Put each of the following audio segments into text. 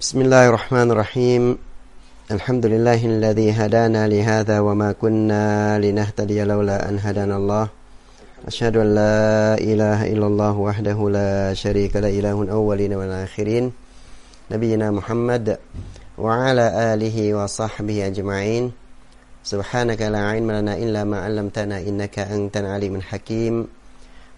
بسم الله الرحمن الرحيم. الحمد لله الذي هدانا لهذا وما كنا لنهتدي لولا أن هدانا الله. أشهد أن لا إله إلا الله وحده لا شريك له إله الأولين والآخرين. نبينا محمد وعلى آله وصحبه أجمعين. سبحانك لا علم لنا إلا ما علمتنا إنك أنت العليم الحكيم.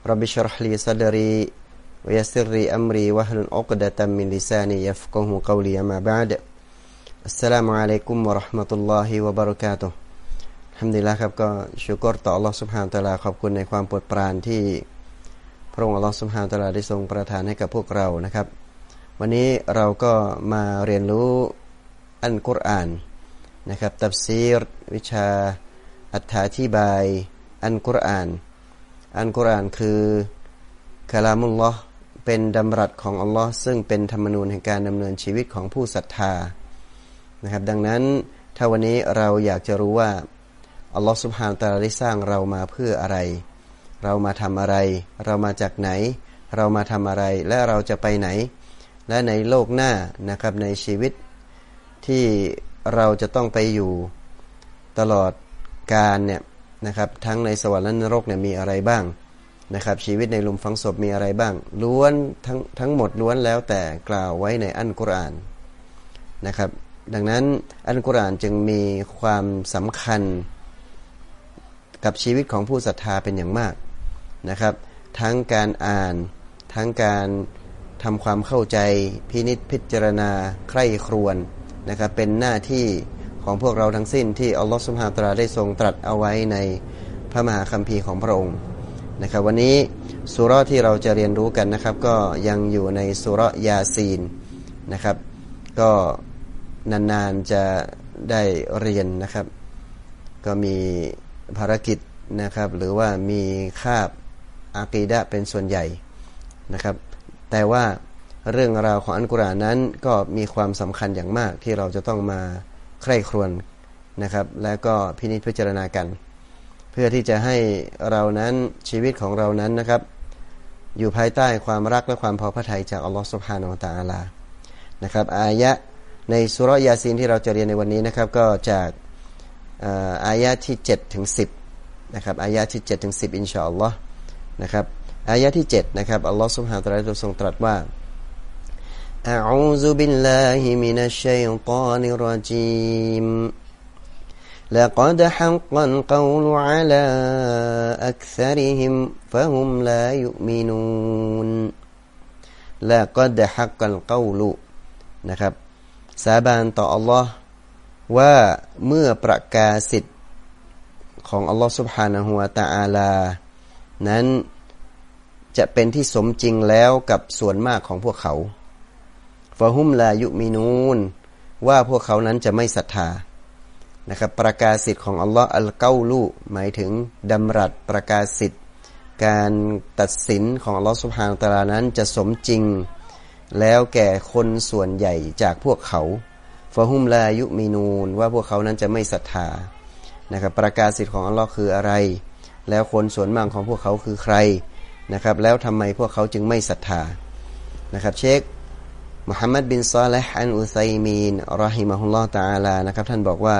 رب اشرح لي صدري ويسر لي أمري وهل عقدة من لساني يفقه قولي ما بعد السلام عليكم ورحمة الله وبركاته ทำดีแล้วครับก็ชูกรต่อ Allah سبحانه และ تعالى ขอบคุณในความโปรดปรานที่พระองค์ Allah سبحانه และ تعالى ได้ทรงประทานให้กับพวกเรานะครับ วันนี้เราก็มาเรียนรู้อันกุรอานนะครับตับซีรวิชาอธิบายอันกุรอาน อันกุรอานคือคาลามุลลอฮ์ เป็นดำรัสของอัลลอฮ์ซึ่งเป็นธรรมนูญแห่งการดำเนินชีวิตของผู้ศรัทธานะครับ ดังนั้นถ้าวันนี้เราอยากจะรู้ว่าอัลลอฮ์สุบฮานตะลาได้สร้างเรามาเพื่ออะไร เรามาทำอะไร เรามาจากไหน เรามาทำอะไรและเราจะไปไหน และในโลกหน้านะครับในชีวิตที่เราจะต้องไปอยู่ตลอดการเนี่ยนะครับทั้งในสวรรค์และนรกเนี่ยมีอะไรบ้าง นะครับ ชีวิตในลุมฝังศพมีอะไรบ้าง ล้วนทั้งทั้งหมดล้วนแล้วแต่กล่าวไว้ในอันกุรอานนะครับ ดังนั้นอันกุรอานจึงมีความสำคัญกับชีวิตของผู้ศรัทธาเป็นอย่างมากนะครับ ทั้งการอ่าน ทั้งการทำความเข้าใจพินิษพิจารณาใคร่ครวญนะครับ เป็นหน้าที่ของพวกเราทั้งสิ้นที่อัลลอฮฺสุบฮาตราได้ทรงตรัสเอาไว้ในพระมหาคัมภีร์ของพระองค์ นะครับวันนี้สุรที่เราจะเรียนรู้กันนะครับ ก็ยังอยู่ในสุรยาซีนนะครับ ก็นานๆจะได้เรียนนะครับ ก็มีภารกิจนะครับ หรือว่ามีคาบอากีดะเป็นส่วนใหญ่นะครับ แต่ว่าเรื่องราวของอันกุรานนั้นก็มีความสำคัญอย่างมากที่เราจะต้องมาใคร่ครวญนะครับ และก็พินิจพิจารณากัน เพื่อที่จะให้เรานั้นชีวิตของเรานั้นนะครับ อยู่ภายใต้ความรักและความพอพระทัยจากอัลลอฮฺสุบฮานาอัลตะอาลานะครับอายะในสุรยาซีนที่เราจะเรียนในวันนี้นะครับ ก็จากอายะที่7ถึง10นะครับอายะที่7ถึง10อินชาอัลลอฮ์นะครับอายะที่7นะครับอัลลอฮ์สุบฮานาอัลตะอาลาทรงตรัสว่า أعوذ بالله من الشيطان الرجيم لقد حق القول على أكثرهم فهم لا يؤمنون لقد حق القول นะครับสาบานต่อ Allah ว่าเมื่อประกาศสิทธิ์ของ Allah سبحانه และ تعالى นั้นจะเป็นที่สมจริงแล้วกับส่วนมากของพวกเขาฟะฮุมลายุมินูนว่าพวกเขานั้นจะไม่ศรัทธา นะครับประกาศสิทธิ์ของอัลลอฮ์อัลเกาลูหมายถึงดำรัสประกาศสิทธิ์การตัดสินของอัลลอฮ์สุบฮานตะลานั้นจะสมจริง แล้วแก่คนส่วนใหญ่จากพวกเขาฟะฮุมลายุมินูนว่าพวกเขานั้นจะไม่ศรัทธานะครับประกาศสิทธิ์ของอัลลอฮ์คืออะไร แล้วคนส่วนมากของพวกเขาคือใครนะครับแล้วทำไมพวกเขาจึงไม่ศรัทธานะครับเชคมุฮัมมัดบินซาลห์อันอุซัยมีนรอฮิมะฮุลลอฮ์ตาลานะครับท่านบอกว่า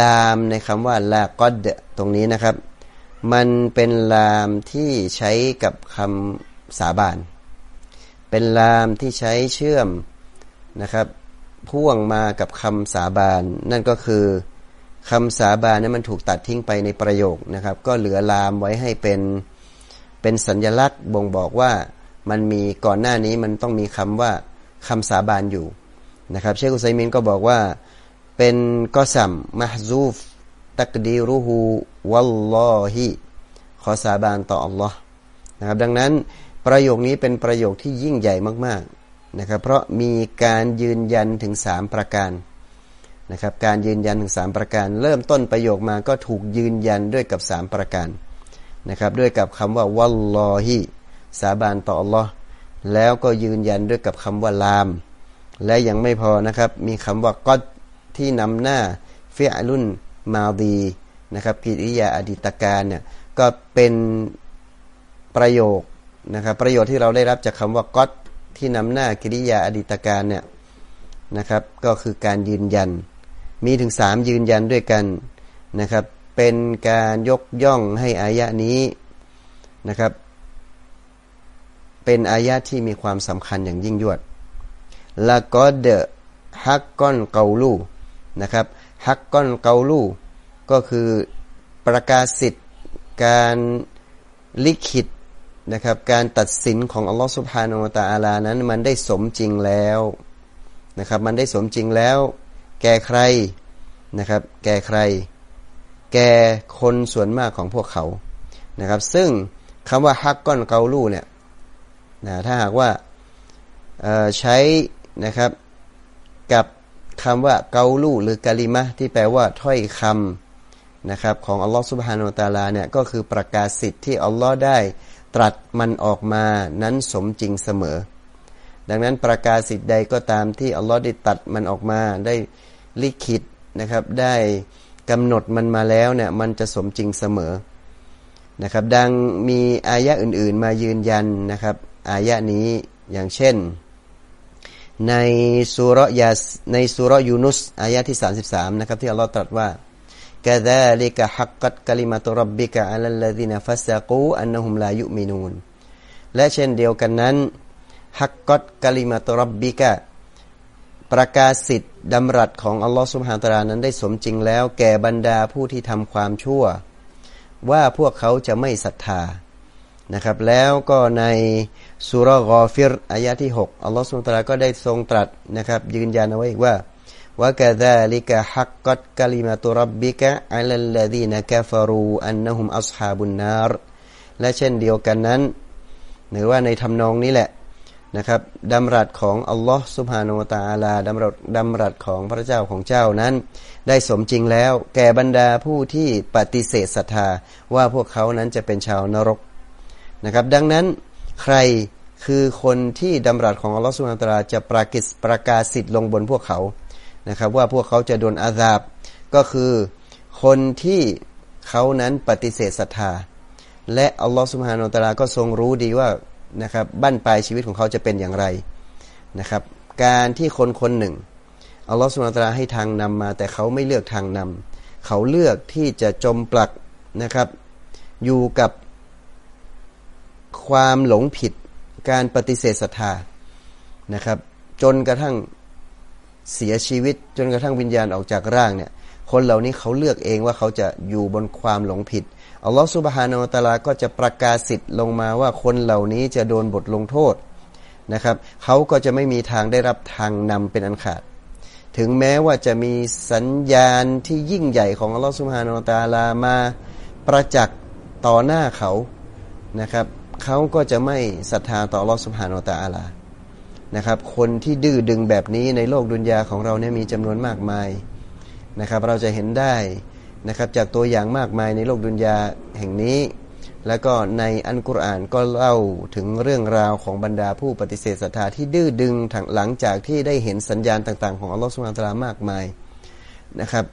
ลามในคำว่าลากอดตรงนี้นะครับ มันเป็นลามที่ใช้กับคำสาบาน เป็นลามที่ใช้เชื่อมนะครับ พ่วงมากับคำสาบานนั่นก็คือคำสาบานนั้นมันถูกตัดทิ้งไปในประโยคนะครับ ก็เหลือลามไว้ให้เป็นเป็นสัญญลักษณ์บ่งบอกว่ามันมีก่อนหน้านี้มันต้องมีคำว่าคำสาบานอยู่นะครับ เชคุซัยมินก็บอกว่า เป็นกอซัมมหซูฟ ตักดีรูฮูวัลลอฮิขอสาบานต่ออัลลอฮ์นะครับ ดังนั้นประโยคนี้เป็นประโยคที่ยิ่งใหญ่มากๆนะครับ เพราะมีการยืนยันถึง 3 ประการนะครับ การยืนยันถึง 3 ประการ เริ่มต้นประโยคมาก็ถูกยืนยันด้วยกับ 3 ประการนะครับ ด้วยกับคำว่าวัลลอฮิสาบานต่อ Allah แล้วก็ยืนยันด้วยกับคำว่าลาม และยังไม่พอนะครับ มีคำว่าก็ ที่นำหน้าเฟียรุ่นมาดีนะครับกิริยาอดีตการเนี่ยก็เป็นประโยคนะครับประโยชน์ที่เราได้รับจากคำว่าก็ที่นำหน้ากิริยาอดีตการเนี่ยนะครับก็คือการยืนยัน มีถึงสามยืนยันด้วยกันนะครับเป็นการยกย่องให้อายะนี้นะครับเป็นอายะที่มีความสำคัญอย่างยิ่งยวดละก็เดฮักก้อนเกาลู นะครับฮักก้อนเกาลูก็คือประกาศสิทธิ์การลิขิตนะครับการตัดสินของอัลลอฮฺสุบฮานาอัตาลานั้นมันได้สมจริงแล้วนะครับมันได้สมจริงแล้ว แก่ใครนะครับแก่ใคร แก่คนส่วนมากของพวกเขานะครับซึ่งคำว่าฮักก้อนเกาลูเนี่ยนะถ้าหากว่าใช้นะครับกับ คำว่าเกาลูหรือกาลิมะที่แปลว่าถ้อยคำนะครับของอัลลอฮฺสุบฮานาตาลาเนี่ยก็คือประกาศสิทธิ์ที่อัลลอฮ์ได้ตรัสมันออกมานั้นสมจริงเสมอ ดังนั้นประกาศสิทธิ์ใดก็ตามที่อัลลอฮ์ได้ตัดมันออกมาได้ลิขิตนะครับได้กำหนดมันมาแล้วเนี่ยมันจะสมจริงเสมอนะครับดังมีอายะอื่นๆมายืนยันนะครับอายะนี้อย่างเช่น ในสุรยาในสุรยูนุสอายะที่ 33 นะครับ ที่อัลลอฮ์ตรัสว่ากะดาลิกะฮักกัดกลิมาตุรับบิกะอัลลดีนฟัสกูอันนหุมลายุมินูนและเช่นเดียวกันนั้นฮักกัดกลิมาตุรับบิกะประกาศสิทธิ์ดำรัสของอัลลอฮ์สุบฮานตะลานั้นได้สมจริงแล้ว แก่บรรดาผู้ที่ทำความชั่ว ว่าพวกเขาจะไม่ศรัทธานะครับ แล้วก็ใน สุรกอฟิรอายะที่ 6 อัลลอฮฺสุลตาราก็ได้ทรงตรัสนะครับ ยืนยันเอาไว้อีกว่าว่ากะดาลิกะฮักกัดกะลิมาตุรับบิกะอัลลดีนกะฟารูอันนะฮุมอัศฮาบุนนารและเช่นเดียวกันนั้น หรือว่าในทำนองนี้แหละนะครับดำรัสของอัลลอฮ์สุบฮานาตาลาดำรัสดำรัสของพระเจ้าของเจ้านั้น ได้สมจริงแล้ว แก่บรรดาผู้ที่ปฏิเสธศรัทธาว่าพวกเขานั้นจะเป็นชาวนรกนะครับ ดังนั้น ใครคือคนที่ดำรัสของอัลลอฮฺสุลตาราจะประกาศประกาศสิทธิ์ลงบนพวกเขานะครับ ว่าพวกเขาจะโดนอาซาบก็คือคนที่เขานั้นปฏิเสธศรัทธา และอัลลอฮฺสุบฮานาตาลาก็ทรงรู้ดีว่านะครับบั้นปลายชีวิตของเขาจะเป็นอย่างไรนะครับ การที่คนคนหนึ่งอัลลอฮฺสุบฮานาตาลาให้ทางนำมา แต่เขาไม่เลือกทางนำเขาเลือกที่จะจมปลักนะครับ อยู่กับ ความหลงผิดการปฏิเสธศรัทธานะครับ จนกระทั่งเสียชีวิต จนกระทั่งวิญญาณออกจากร่างเนี่ยคนเหล่านี้เขาเลือกเองว่าเขาจะอยู่บนความหลงผิดอัลลอฮฺสุบฮานาอัตลาก็จะประกาศสิทธิ์ลงมาว่าคนเหล่านี้จะโดนบทลงโทษนะครับ เขาก็จะไม่มีทางได้รับทางนำเป็นอันขาด ถึงแม้ว่าจะมีสัญญาณที่ยิ่งใหญ่ของอัลลอฮฺสุบฮานาอัตลามาประจักษ์ต่อหน้าเขานะครับ เขาก็จะไม่ศรัทธาต่อลอสุภานอตาอาลานะครับ คนที่ดื้อดึงแบบนี้ในโลกดุนยาของเราเนี่ยมีจำนวนมากมายนะครับ เราจะเห็นได้นะครับจากตัวอย่างมากมายในโลกดุนยาแห่งนี้ แล้วก็ในอันกุรอานก็เล่าถึงเรื่องราวของบรรดาผู้ปฏิเสธศรัทธาที่ดื้อดึงหลังจากที่ได้เห็นสัญญาณต่างๆ ของอัลลอฮฺสุลตารามากมายนะครับ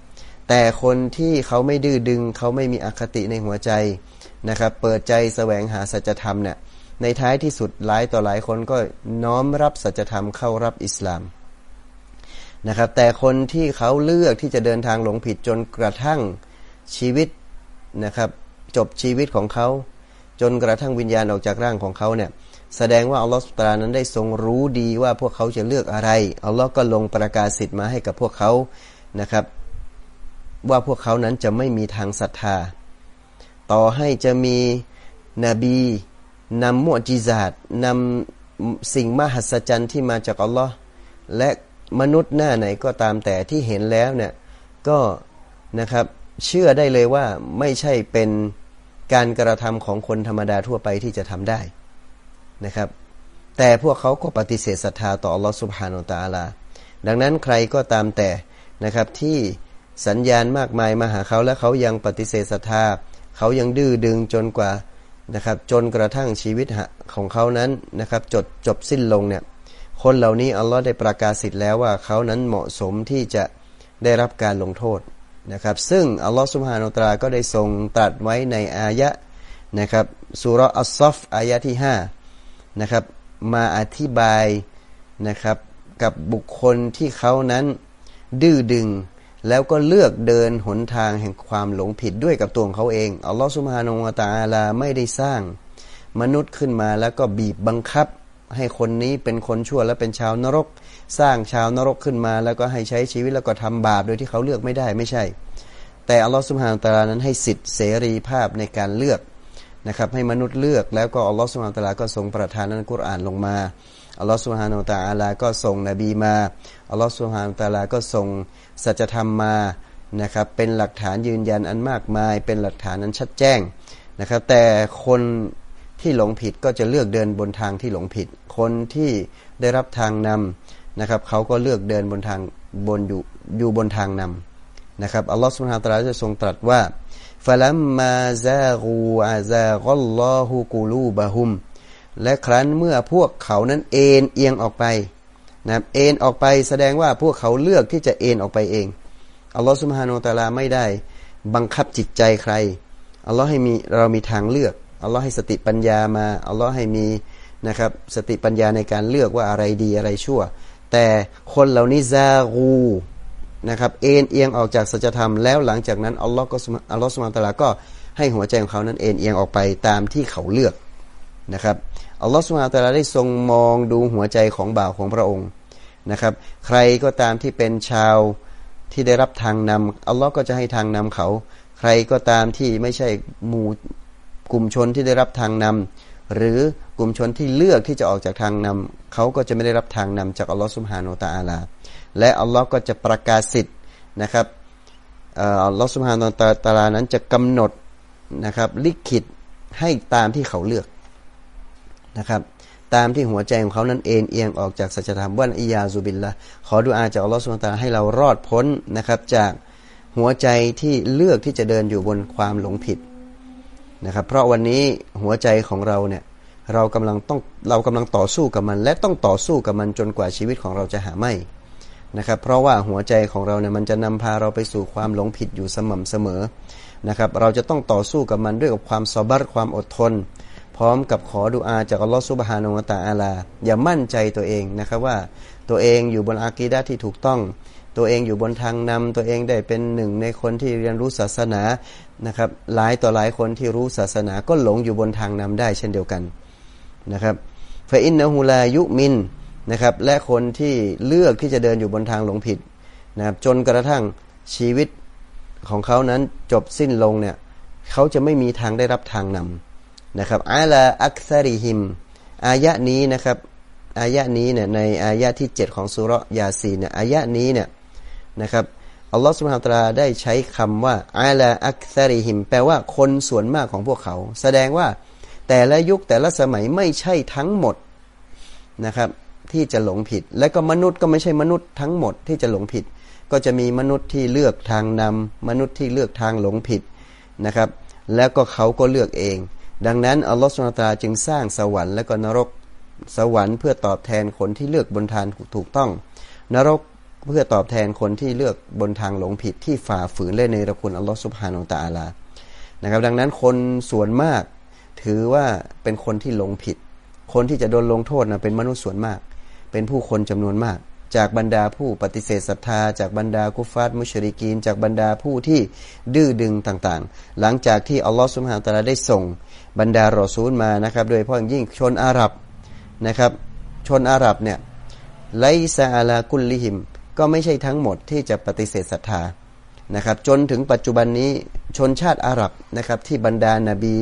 แต่คนที่เขาไม่ดื้อดึง เขาไม่มีอคติในหัวใจ นะครับเปิดใจแสวงหาสัจธรรมเนี่ยในท้ายที่สุดหลายต่อหลายคนก็น้อมรับสัจธรรมเข้ารับอิสลามนะครับแต่คนที่เขาเลือกที่จะเดินทางหลงผิดจนกระทั่งชีวิตนะครับจบชีวิตของเขา จนกระทั่งวิญญาณออกจากร่างของเขาเนี่ยแสดงว่าอัลลอฮฺสุตานั้นได้ทรงรู้ดีว่าพวกเขาจะเลือกอะไรอัลลอฮ์ก็ลงประกาศสิทธิ์มาให้กับพวกเขานะครับ ว่าพวกเขานั้นจะไม่มีทางศรัทธา ต่อให้จะมีนบีนำมุจิซาตนำสิ่งมหัศจรรย์ที่มาจากอัลลอฮ์และมนุษย์หน้าไหนก็ตามแต่ที่เห็นแล้วเนี่ยก็นะครับเชื่อได้เลยว่าไม่ใช่เป็นการกระทำของคนธรรมดาทั่วไปที่จะทำได้นะครับ แต่พวกเขาก็ปฏิเสธศรัทธาต่ออัลลอฮ์สุบฮานาตาลา ดังนั้นใครก็ตามแต่นะครับที่สัญญาณมากมายมาหาเขาและเขายังปฏิเสธศรัทธา เขายังดื้อดึงจนกว่านะครับ จนกระทั่งชีวิตของเขานั้นนะครับ จดจบสิ้นลงเนี่ย คนเหล่านี้อัลลอฮ์ได้ประกาศสิทธิ์แล้วว่าเขานั้นเหมาะสมที่จะได้รับการลงโทษนะครับ ซึ่งอัลลอฮ์สุบฮานุตราก็ได้ทรงตรัสไว้ในอายะนะครับสุรอัลซอฟอายะที่5นะครับ มาอธิบายนะครับกับบุคคลที่เขานั้นดื้อดึง แล้วก็เลือกเดินหนทางแห่งความหลงผิดด้วยกับตัวของเขาเองอัลลอฮฺสุบฮานาวตาลาไม่ได้สร้าง มนุษย์ขึ้นมาแล้วก็บีบบังคับ ให้คนนี้เป็นคนชั่วและเป็นชาวนรก สร้างชาวนรกขึ้นมา แล้วก็ให้ใช้ชีวิตแล้วก็ทำบาปโดยที่เขาเลือกไม่ได้ไม่ใช่ แต่อัลลอฮฺสุบฮานตาลานั้นให้สิทธิเสรีภาพในการเลือกนะครับให้มนุษย์เลือกแล้วก็อัลลอฮฺสุบฮานตาลาก็ทรงประทานนั้นกุรอานลงมาอัลลอฮฺสุบฮานาตาลาก็ส่งนบีมา อัลลอฮฺสุฮานาตาลาก็ส่งสัจธรรมมานะครับเป็นหลักฐานยืนยันอันมากมาย เป็นหลักฐานอันชัดแจ้งนะครับแต่คนที่หลงผิดก็จะเลือกเดินบนทางที่หลงผิด คนที่ได้รับทางนำนะครับเขาก็เลือกเดินบนทางบนอยู่อยู่บนทางนำนะครับอัลลอฮฺสุฮานาตาลาจะทรงตรัสว่าฟะลัมมาซากูอาซากัลลอฮุกูลูบะฮุมและครั้นเมื่อพวกเขานั้นเอ็นเอียงออกไป นะเอ็นออกไปแสดงว่าพวกเขาเลือกที่จะเอ็นออกไปเองอัลลอฮฺสุบฮานาตะลาไม่ได้ บังคับจิตใจใครอัลลอฮ์ให้มีเรามีทางเลือกอัลลอฮ์ให้สติปัญญามาอัลลอฮ์ให้มีนะครับสติปัญญาในการเลือกว่าอะไรดีอะไรชั่ว แต่คนเหล่านี้ซากูนะครับเอ็นเอียงออกจากสัจธรรมแล้วหลังจากนั้นอัลลอฮ์ก็อัลลอฮ์สุบฮานาตะลาก็ให้หัวใจของเขานั้นเอ็นเอียงออกไปตามที่เขาเลือกนะครับ อัลลอฮฺสุบฮาตะลาได้ทรงมองดูหัวใจของบ่าวของพระองค์นะครับ ใครก็ตามที่เป็นชาวที่ได้รับทางนำอัลลอฮ์ก็จะให้ทางนำเขา ใครก็ตามที่ไม่ใช่หมู่กลุ่มชนที่ได้รับทางนำหรือกลุ่มชนที่เลือกที่จะออกจากทางนำเขาก็จะไม่ได้รับทางนำจากอัลลอฮ์สุบฮานาตะอาลา และอัลลอฮ์ก็จะประกาศสิทธิ์นะครับอัลลอฮ์สุบฮานาตะอาลานั้นจะกำหนดนะครับลิขิตให้ตามที่เขาเลือก นะครับตามที่หัวใจของเขานั้นเอ็นเอียงออกจากสัจธรรมวันอิยาซุบิลละขอดุอาจากอัลลอฮฺสุลตาให้เรารอดพ้นนะครับจากหัวใจที่เลือกที่จะเดินอยู่บนความหลงผิดนะครับเพราะวันนี้หัวใจของเราเนี่ยเรากำลังต้องเรากำลังต่อสู้กับมัน และต้องต่อสู้กับมันจนกว่าชีวิตของเราจะหาไม่นะครับเพราะว่าหัวใจของเราเนี่ยมันจะนำพาเราไปสู่ความหลงผิดอยู่สม่ำเสมอนะครับเราจะต้องต่อสู้กับมันด้วยกับความซอบัตความอดทน พร้อมกับขอดุอาจากอัลลอฮฺซุบฮานาวตาอาลา อย่ามั่นใจตัวเองนะครับว่าตัวเองอยู่บนอากีดะที่ถูกต้อง ตัวเองอยู่บนทางนำตัวเองได้เป็นหนึ่งในคนที่เรียนรู้ศาสนานะครับหลายต่อหลายคนที่รู้ศาสนาก็หลงอยู่บนทางนำได้เช่นเดียวกันนะครับฟอินนะฮูลายุมินนะครับและคนที่เลือกที่จะเดินอยู่บนทางหลงผิดนะครับจนกระทั่งชีวิตของเขานั้นจบสิ้นลงเนี่ยเขาจะไม่มีทางได้รับทางนำ นะครับอาลาอักซาริฮิม อายะนี้นะครับ อายะนี้เนี่ยในอายะที่ 7 ของสุรยาซีเนี่ยอายะนี้เนี่ยนะครับอัลลอฮฺสุบฮานตราได้ใช้คำว่าอาลาอักซาริฮิม แปลว่าคนส่วนมากของพวกเขา แสดงว่าแต่ละยุคแต่ละสมัยไม่ใช่ทั้งหมดนะครับที่จะหลงผิด และก็มนุษย์ก็ไม่ใช่มนุษย์ทั้งหมดที่จะหลงผิด ก็จะมีมนุษย์ที่เลือกทางนำมนุษย์ที่เลือกทางหลงผิดนะครับ แล้วก็เขาก็เลือกเอง ดังนั้นอัลลอฮฺสุลตาจึงสร้างสวรรค์และก็นรกสวรรค์เพื่อตอบแทนคนที่เลือกบนทางถูกต้อง นรกเพื่อตอบแทนคนที่เลือกบนทางหลงผิดที่ฝ่าฝืนเล่นในระคุณอัลลอฮฺสุบฮานาตาลานะครับดังนั้นคนส่วนมากถือว่าเป็นคนที่หลงผิด คนที่จะโดนลงโทษนะเป็นมนุษย์ส่วนมาก เป็นผู้คนจำนวนมาก จากบรรดาผู้ปฏิเสธศรัทธา จากบรรดากุฟาตมุชริกีน จากบรรดาผู้ที่ดื้อดึงต่างๆ หลังจากที่อัลลอฮฺสุบฮานตะลาได้ส่ง บรรดารอซูลมานะครับ โดยเฉพาะยิ่งชนอาหรับนะครับ ชนอาหรับเนี่ยไลซาอาลากุลลิหิม ก็ไม่ใช่ทั้งหมดที่จะปฏิเสธศรัทธานะครับ จนถึงปัจจุบันนี้ชนชาติอาหรับนะครับที่บรรดานาบี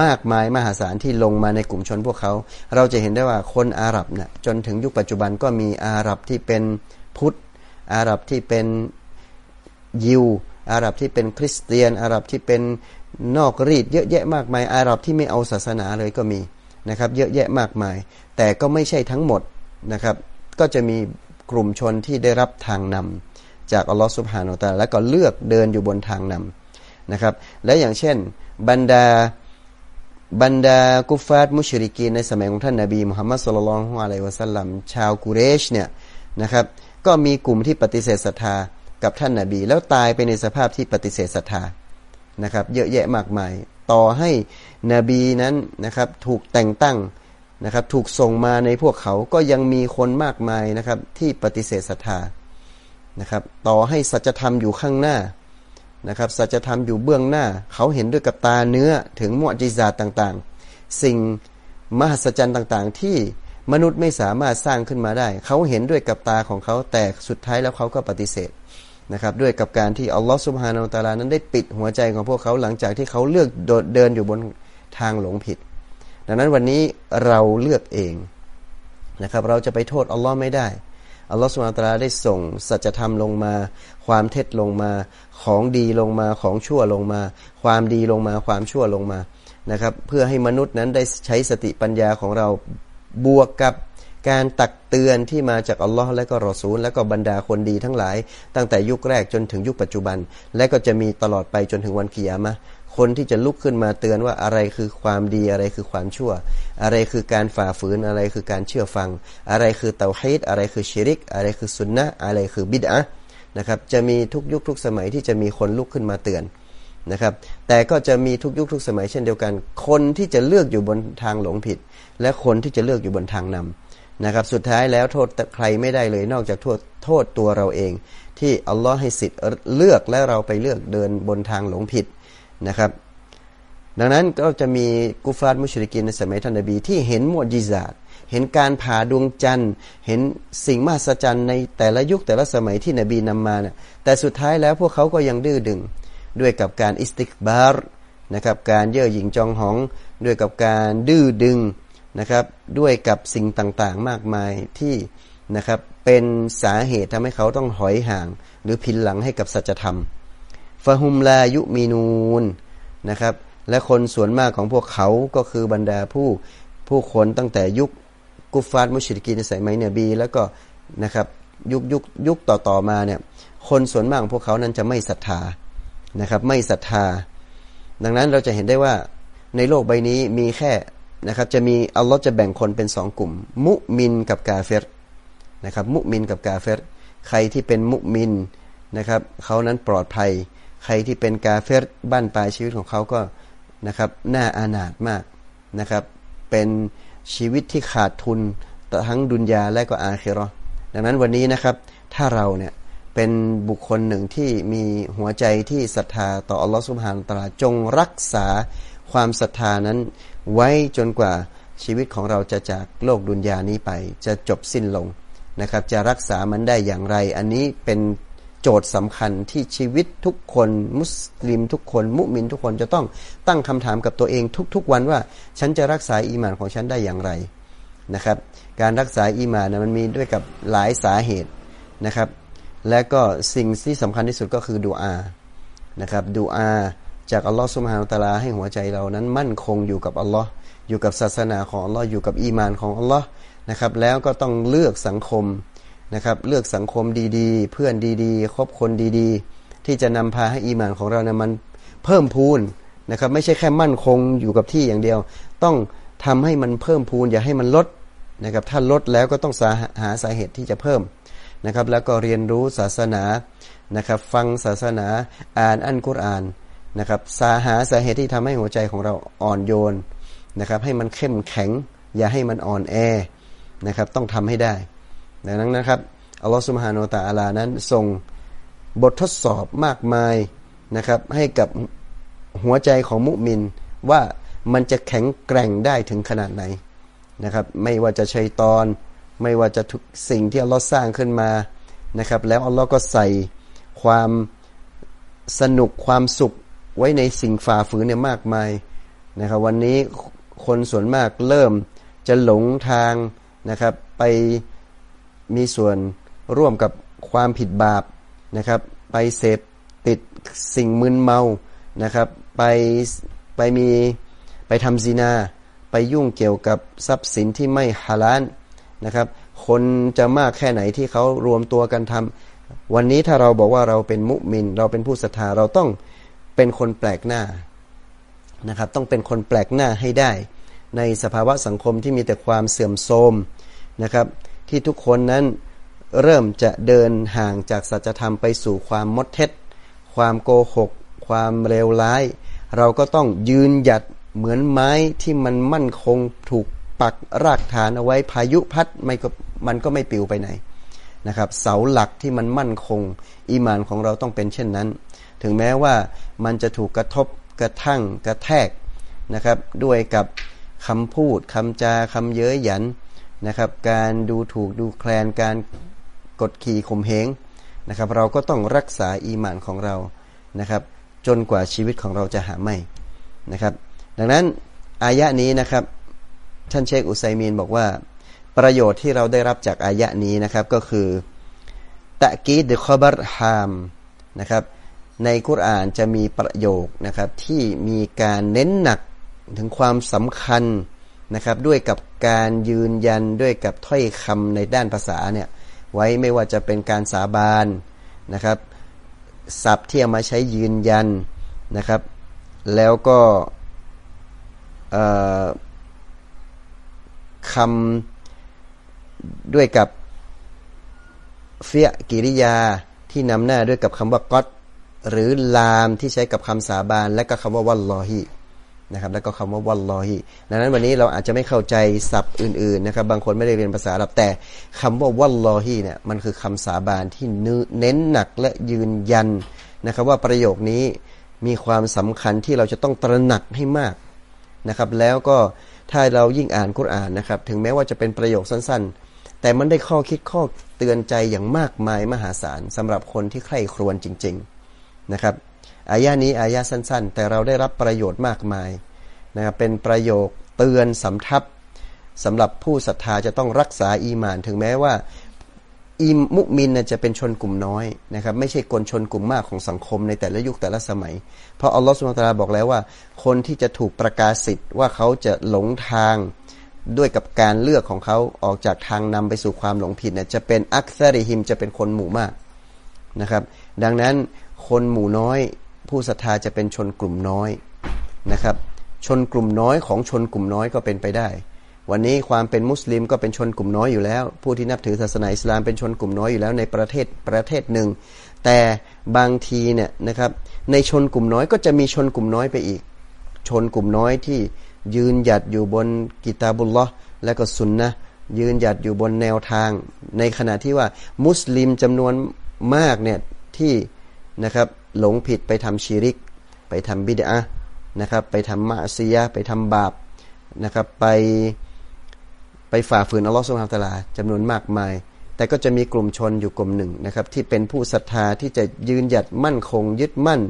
มากมายมหาศาลที่ลงมาในกลุ่มชนพวกเขา เราจะเห็นได้ว่าคนอาหรับเนี่ยจนถึงยุคปัจจุบันก็มีอาหรับที่เป็นพุทธ อาหรับที่เป็นยิว อาหรับที่เป็นคริสเตียน อาหรับที่เป็น นอกรีดเยอะแยะมากมายอาหรับที่ไม่เอาศาสนาเลยก็มีนะครับ เยอะแยะมากมาย แต่ก็ไม่ใช่ทั้งหมดนะครับ ก็จะมีกลุ่มชนที่ได้รับทางนำจากอัลลอฮฺสุบฮานาตาแล้วก็เลือกเดินอยู่บนทางนำนะครับ และอย่างเช่น บรรดาบรรดากุฟาตมุชริกีในสมัยของท่านนาบีมุฮัมมัดสุลลัลฮุอะลัยวะสัลลัมชาวกุเรชเนี่ยนะครับก็มีกลุ่มที่ปฏิเสธศรัทธากับท่านนาบี แล้วตายไปในสภาพที่ปฏิเสธศรัทธา นะครับ เยอะแยะมากมาย ต่อให้นบีนั้นนะครับถูกแต่งตั้งนะครับถูกส่งมาในพวกเขาก็ยังมีคนมากมายนะครับที่ปฏิเสธศรัทธานะครับ ต่อให้สัจธรรมอยู่ข้างหน้านะครับสัจธรรมอยู่เบื้องหน้า เขาเห็นด้วยกับตาเนื้อถึงมุอจิซาต่างๆ สิ่งมหัศจรรย์ต่างๆ ที่มนุษย์ไม่สามารถสร้างขึ้นมาได้ เขาเห็นด้วยกับตาของเขาแต่สุดท้ายแล้วเขาก็ปฏิเสธ นะครับด้วยกับการที่อัลลอฮฺสุบฮานาอัลตาลานั้นได้ปิดหัวใจของพวกเขาหลังจากที่เขาเลือกเดินอยู่บนทางหลงผิด ดังนั้นวันนี้เราเลือกเองนะครับเราจะไปโทษอัลลอฮ์ไม่ได้อัลลอฮฺสุบฮานาอัลตาลาได้ส่งสัจธรรมลงมา ความเท็จลงมา ของดีลงมาของชั่วลงมา ความดีลงมาความชั่วลงมานะครับเพื่อให้มนุษย์นั้นได้ใช้สติปัญญาของเราบวกกับ การตักเตือนที่มาจากอัลลอฮ์และก็รอซูล และก็บรรดาคนดีทั้งหลาย ตั้งแต่ยุคแรกจนถึงยุคปัจจุบัน และก็จะมีตลอดไปจนถึงวันกิยามะคนที่จะลุกขึ้นมาเตือนว่าอะไรคือความดีอะไรคือความชั่ว อะไรคือการฝ่าฝืนอะไรคือการเชื่อฟัง อะไรคือเตาฮีดอะไรคือชิริก อะไรคือสุนนะอะไรคือบิดอะนะครับจะมีทุกยุคทุกสมัยที่จะมีคนลุกขึ้นมาเตือนนะครับแต่ก็จะมีทุกยุคทุกสมัยเช่นเดียวกัน คนที่จะเลือกอยู่บนทางหลงผิด และคนที่จะเลือกอยู่บนทางนำ นะครับสุดท้ายแล้วโทษใครไม่ได้เลยนอกจากโทษโทษตัวเราเอง ที่อัลลอฮ์ให้สิทธิ์เลือกและเราไปเลือกเดินบนทางหลงผิดนะครับ ดังนั้นก็จะมีกุฟาร์มุชริกินในสมัยท่านนบีที่เห็นมวจิซาดเห็นการผ่าดวงจันทร์ เห็นสิ่งมหัศจรรย์ในแต่ละยุคแต่ละสมัยที่นบีนำมานะแต่สุดท้ายแล้วพวกเขาก็ยังดื้อดึงด้วยกับการอิสติกบาร์นะครับการเย่อหยิ่งจองหอง ด้วยกับการดื้อดึง นะครับด้วยกับสิ่งต่างๆมากมายที่นะครับเป็นสาเหตุทำให้เขาต้องหอยห่าง หรือพินหลังให้กับสัจธรรมฟาฮุมลายุมีนูนนะครับและคนส่วนมากของพวกเขาก็คือบรรดาผู้ผู้คนตั้งแต่ยุคกุฟาร์มุชริกีในสายไมเนบี แล้วก็นะครับยุคยุคยุคต่อๆมาเนี่ยคนส่วนมากของพวกเขานั้นจะไม่ศรัทธานะครับไม่ศรัทธา ดังนั้นเราจะเห็นได้ว่าในโลกใบนี้มีแค่ นะครับจะมีอัลลอฮ์จะแบ่งคนเป็นสองกลุ่ม มุมินกับกาเฟรนะครับมุมินกับกาเฟรใครที่เป็นมุมินนะครับเขานั้นปลอดภัย ใครที่เป็นกาเฟรบ้านปลายชีวิตของเขาก็นะครับน่าอานาถมากนะครับเป็นชีวิตที่ขาดทุนทั้งดุนยาและก็อาเครอดังนั้นวันนี้นะครับถ้าเราเนี่ยเป็นบุคคลหนึ่งที่มีหัวใจที่ศรัทธาต่ออัลลอฮฺสุบฮานตลาจงรักษาความศรัทธานั้น ไว้จนกว่าชีวิตของเราจะจากโลกดุนยานี้ไป จะจบสิ้นลงนะครับ จะรักษามันได้อย่างไร อันนี้เป็นโจทย์สำคัญที่ชีวิตทุกคน มุสลิมทุกคน มุมินทุกคนจะต้องตั้งคำถามกับตัวเองทุกๆวันว่า ฉันจะรักษาอีมานของฉันได้อย่างไรนะครับ การรักษาอีมานนะมันมีด้วยกับหลายสาเหตุนะครับ และก็สิ่งที่สำคัญที่สุดก็คือดูอานะครับดูอา จากอัลลอฮฺสุบฮานาตะลาให้หัวใจเรานั้นมั่นคงอยู่กับอัลลอฮ์อยู่กับศาสนาของอัลลอฮ์อยู่กับอีมานของอัลลอฮ์นะครับ แล้วก็ต้องเลือกสังคมนะครับ เลือกสังคมดีๆ เพื่อนดีๆคบคนดีๆ ที่จะนำพาให้อีมานของเรานะมันเพิ่มพูนนะครับ ไม่ใช่แค่มั่นคงอยู่กับที่อย่างเดียว ต้องทำให้มันเพิ่มพูนอย่าให้มันลดนะครับถ้าลดแล้วก็ต้องหาสาเหตุที่จะเพิ่มนะครับ แล้วก็เรียนรู้ศาสนานะครับ ฟังศาสนาอ่านอันกุรอาน นะครับสาหาสาเหตุที่ทำให้หัวใจของเราอ่อนโยนนะครับ ให้มันเข้มแข็ง อย่าให้มันอ่อนแอนะครับ ต้องทำให้ได้ ดังนั้นนะครับอัลลอฮฺสุบฮานาตะอาลานั้นส่งบททดสอบมากมายนะครับ ให้กับหัวใจของมุมินว่ามันจะแข็งแกร่งได้ถึงขนาดไหนนะครับ ไม่ว่าจะชัยตอน ไม่ว่าจะทุกสิ่งที่อัลลอฮ์สร้างขึ้นมานะครับ แล้วอัลลอฮ์ก็ใส่ความสนุกความสุข ไว้ในสิ่งฝ่าฝืนเนี่ยมากมายนะครับ วันนี้คนส่วนมากเริ่มจะหลงทางนะครับ ไปมีส่วนร่วมกับความผิดบาปนะครับ ไปเสพติดสิ่งมึนเมานะครับ ไปไปมีไปทำซีนา ไปยุ่งเกี่ยวกับทรัพย์สินที่ไม่ฮาลาลนะครับ คนจะมากแค่ไหนที่เขารวมตัวกันทำวันนี้ถ้าเราบอกว่าเราเป็นมุมิน เราเป็นผู้ศรัทธาเราต้อง เป็นคนแปลกหน้านะครับ ต้องเป็นคนแปลกหน้าให้ได้ ในสภาวะสังคมที่มีแต่ความเสื่อมโทรมนะครับ ที่ทุกคนนั้นเริ่มจะเดินห่างจากสัจธรรมไปสู่ความมดเท็จ ความโกหก ความเลวร้าย เราก็ต้องยืนหยัดเหมือนไม้ที่มันมั่นคงถูกปักรากฐานเอาไว้พายุพัดไม่ก็มันก็ไม่ปิวไปไหนนะครับ เสาหลักที่มันมั่นคง อีมานของเราต้องเป็นเช่นนั้น ถึงแม้ว่ามันจะถูกกระทบกระทั่งกระแทกนะครับ ด้วยกับคำพูดคำจาคำเย้ยหยันนะครับ การดูถูกดูแคลนการกดขี่ข่มเหงนะครับ เราก็ต้องรักษาอีมานของเรานะครับ จนกว่าชีวิตของเราจะหาไม่นะครับ ดังนั้นอายะนี้นะครับ ท่านเชคอุไซมีนบอกว่าประโยชน์ที่เราได้รับจากอายะนี้นะครับก็คือตะกีดคอบรฮามนะครับ ในกุรอานจะมีประโยคนะครับที่มีการเน้นหนักถึงความสำคัญนะครับด้วยกับการยืนยันด้วยกับถ้อยคำในด้านภาษาเนี่ยไว้ไม่ว่าจะเป็นการสาบานนะครับศัพท์ที่เอามาใช้ยืนยันนะครับ แล้วก็คำด้วยกับเฟียกิริยาที่นำหน้าด้วยกับคำว่าก็ต หรือลามที่ใช้กับคำสาบานและก็คำว่าวัลลอฮีนะครับแล้วก็คำว่าวัลลอฮีดังนั้นวันนี้เราอาจจะไม่เข้าใจศัพท์อื่นๆนะครับบางคนไม่ได้เรียนภาษาอาหรับแต่คำว่าวัลลอฮีเนี่ยมันคือคำสาบานที่เน้นหนักและยืนยันนะครับว่าประโยคนี้มีความสำคัญที่เราจะต้องตระหนักให้มากนะครับแล้วก็ถ้าเรายิ่งอ่านกุรอานนะครับถึงแม้ว่าจะเป็นประโยคสั้นๆ แต่มันได้ข้อคิดข้อเตือนใจอย่างมากมายมหาศาลสำหรับคนที่ใคร่ครวญจริง ๆ นะครับอายานี้อายาสั้น ๆ แต่เราได้รับประโยชน์มากมายนะครับเป็นประโยคเตือนสำทับสำหรับผู้ศรัทธาจะต้องรักษาอีมาน ถึงแม้ว่าอิมมุมินจะเป็นชนกลุ่มน้อยนะครับไม่ใช่คนชนกลุ่มมากของสังคมในแต่ละยุคแต่ละสมัย เพราะอัลลอฮฺสุลตาราบอกแล้วว่า คนที่จะถูกประกาศสิทธิ์ว่าเขาจะหลงทางด้วยกับการเลือกของเขาออกจากทางนำไปสู่ความหลงผิดเนี่ยจะเป็นอักซาริฮิมจะเป็นคนหมู่มากนะครับ ดังนั้น คนหมู่น้อย ผู้ศรัทธาจะเป็นชนกลุ่มน้อยนะครับ ชนกลุ่มน้อยของชนกลุ่มน้อยก็เป็นไปได้ วันนี้ความเป็นมุสลิมก็เป็นชนกลุ่มน้อยอยู่แล้ว ผู้ที่นับถือศาสนาอิสลามเป็นชนกลุ่มน้อยอยู่แล้วในประเทศประเทศหนึ่ง แต่บางทีเนี่ยนะครับในชนกลุ่มน้อยก็จะมีชนกลุ่มน้อยไปอีก ชนกลุ่มน้อยที่ยืนหยัดอยู่บนกิตาบุลลอและก็สุนนะยืนหยัดอยู่บนแนวทาง ในขณะที่ว่ามุสลิมจำนวนมากเนี่ยที่ นะครับ หลงผิดไปทำชีริก ไปทำบิดานะครับ ไปทำมาซียไปทำบาปนะครับไปไปฝ่าฝืนอัลลอฮฺสุบฮาตลาจำนวนมากมาย แต่ก็จะมีกลุ่มชนอยู่กลุ่มหนึ่งนะครับที่เป็นผู้ศรัทธาที่จะยืนหยัดมั่นคงยึดมั่น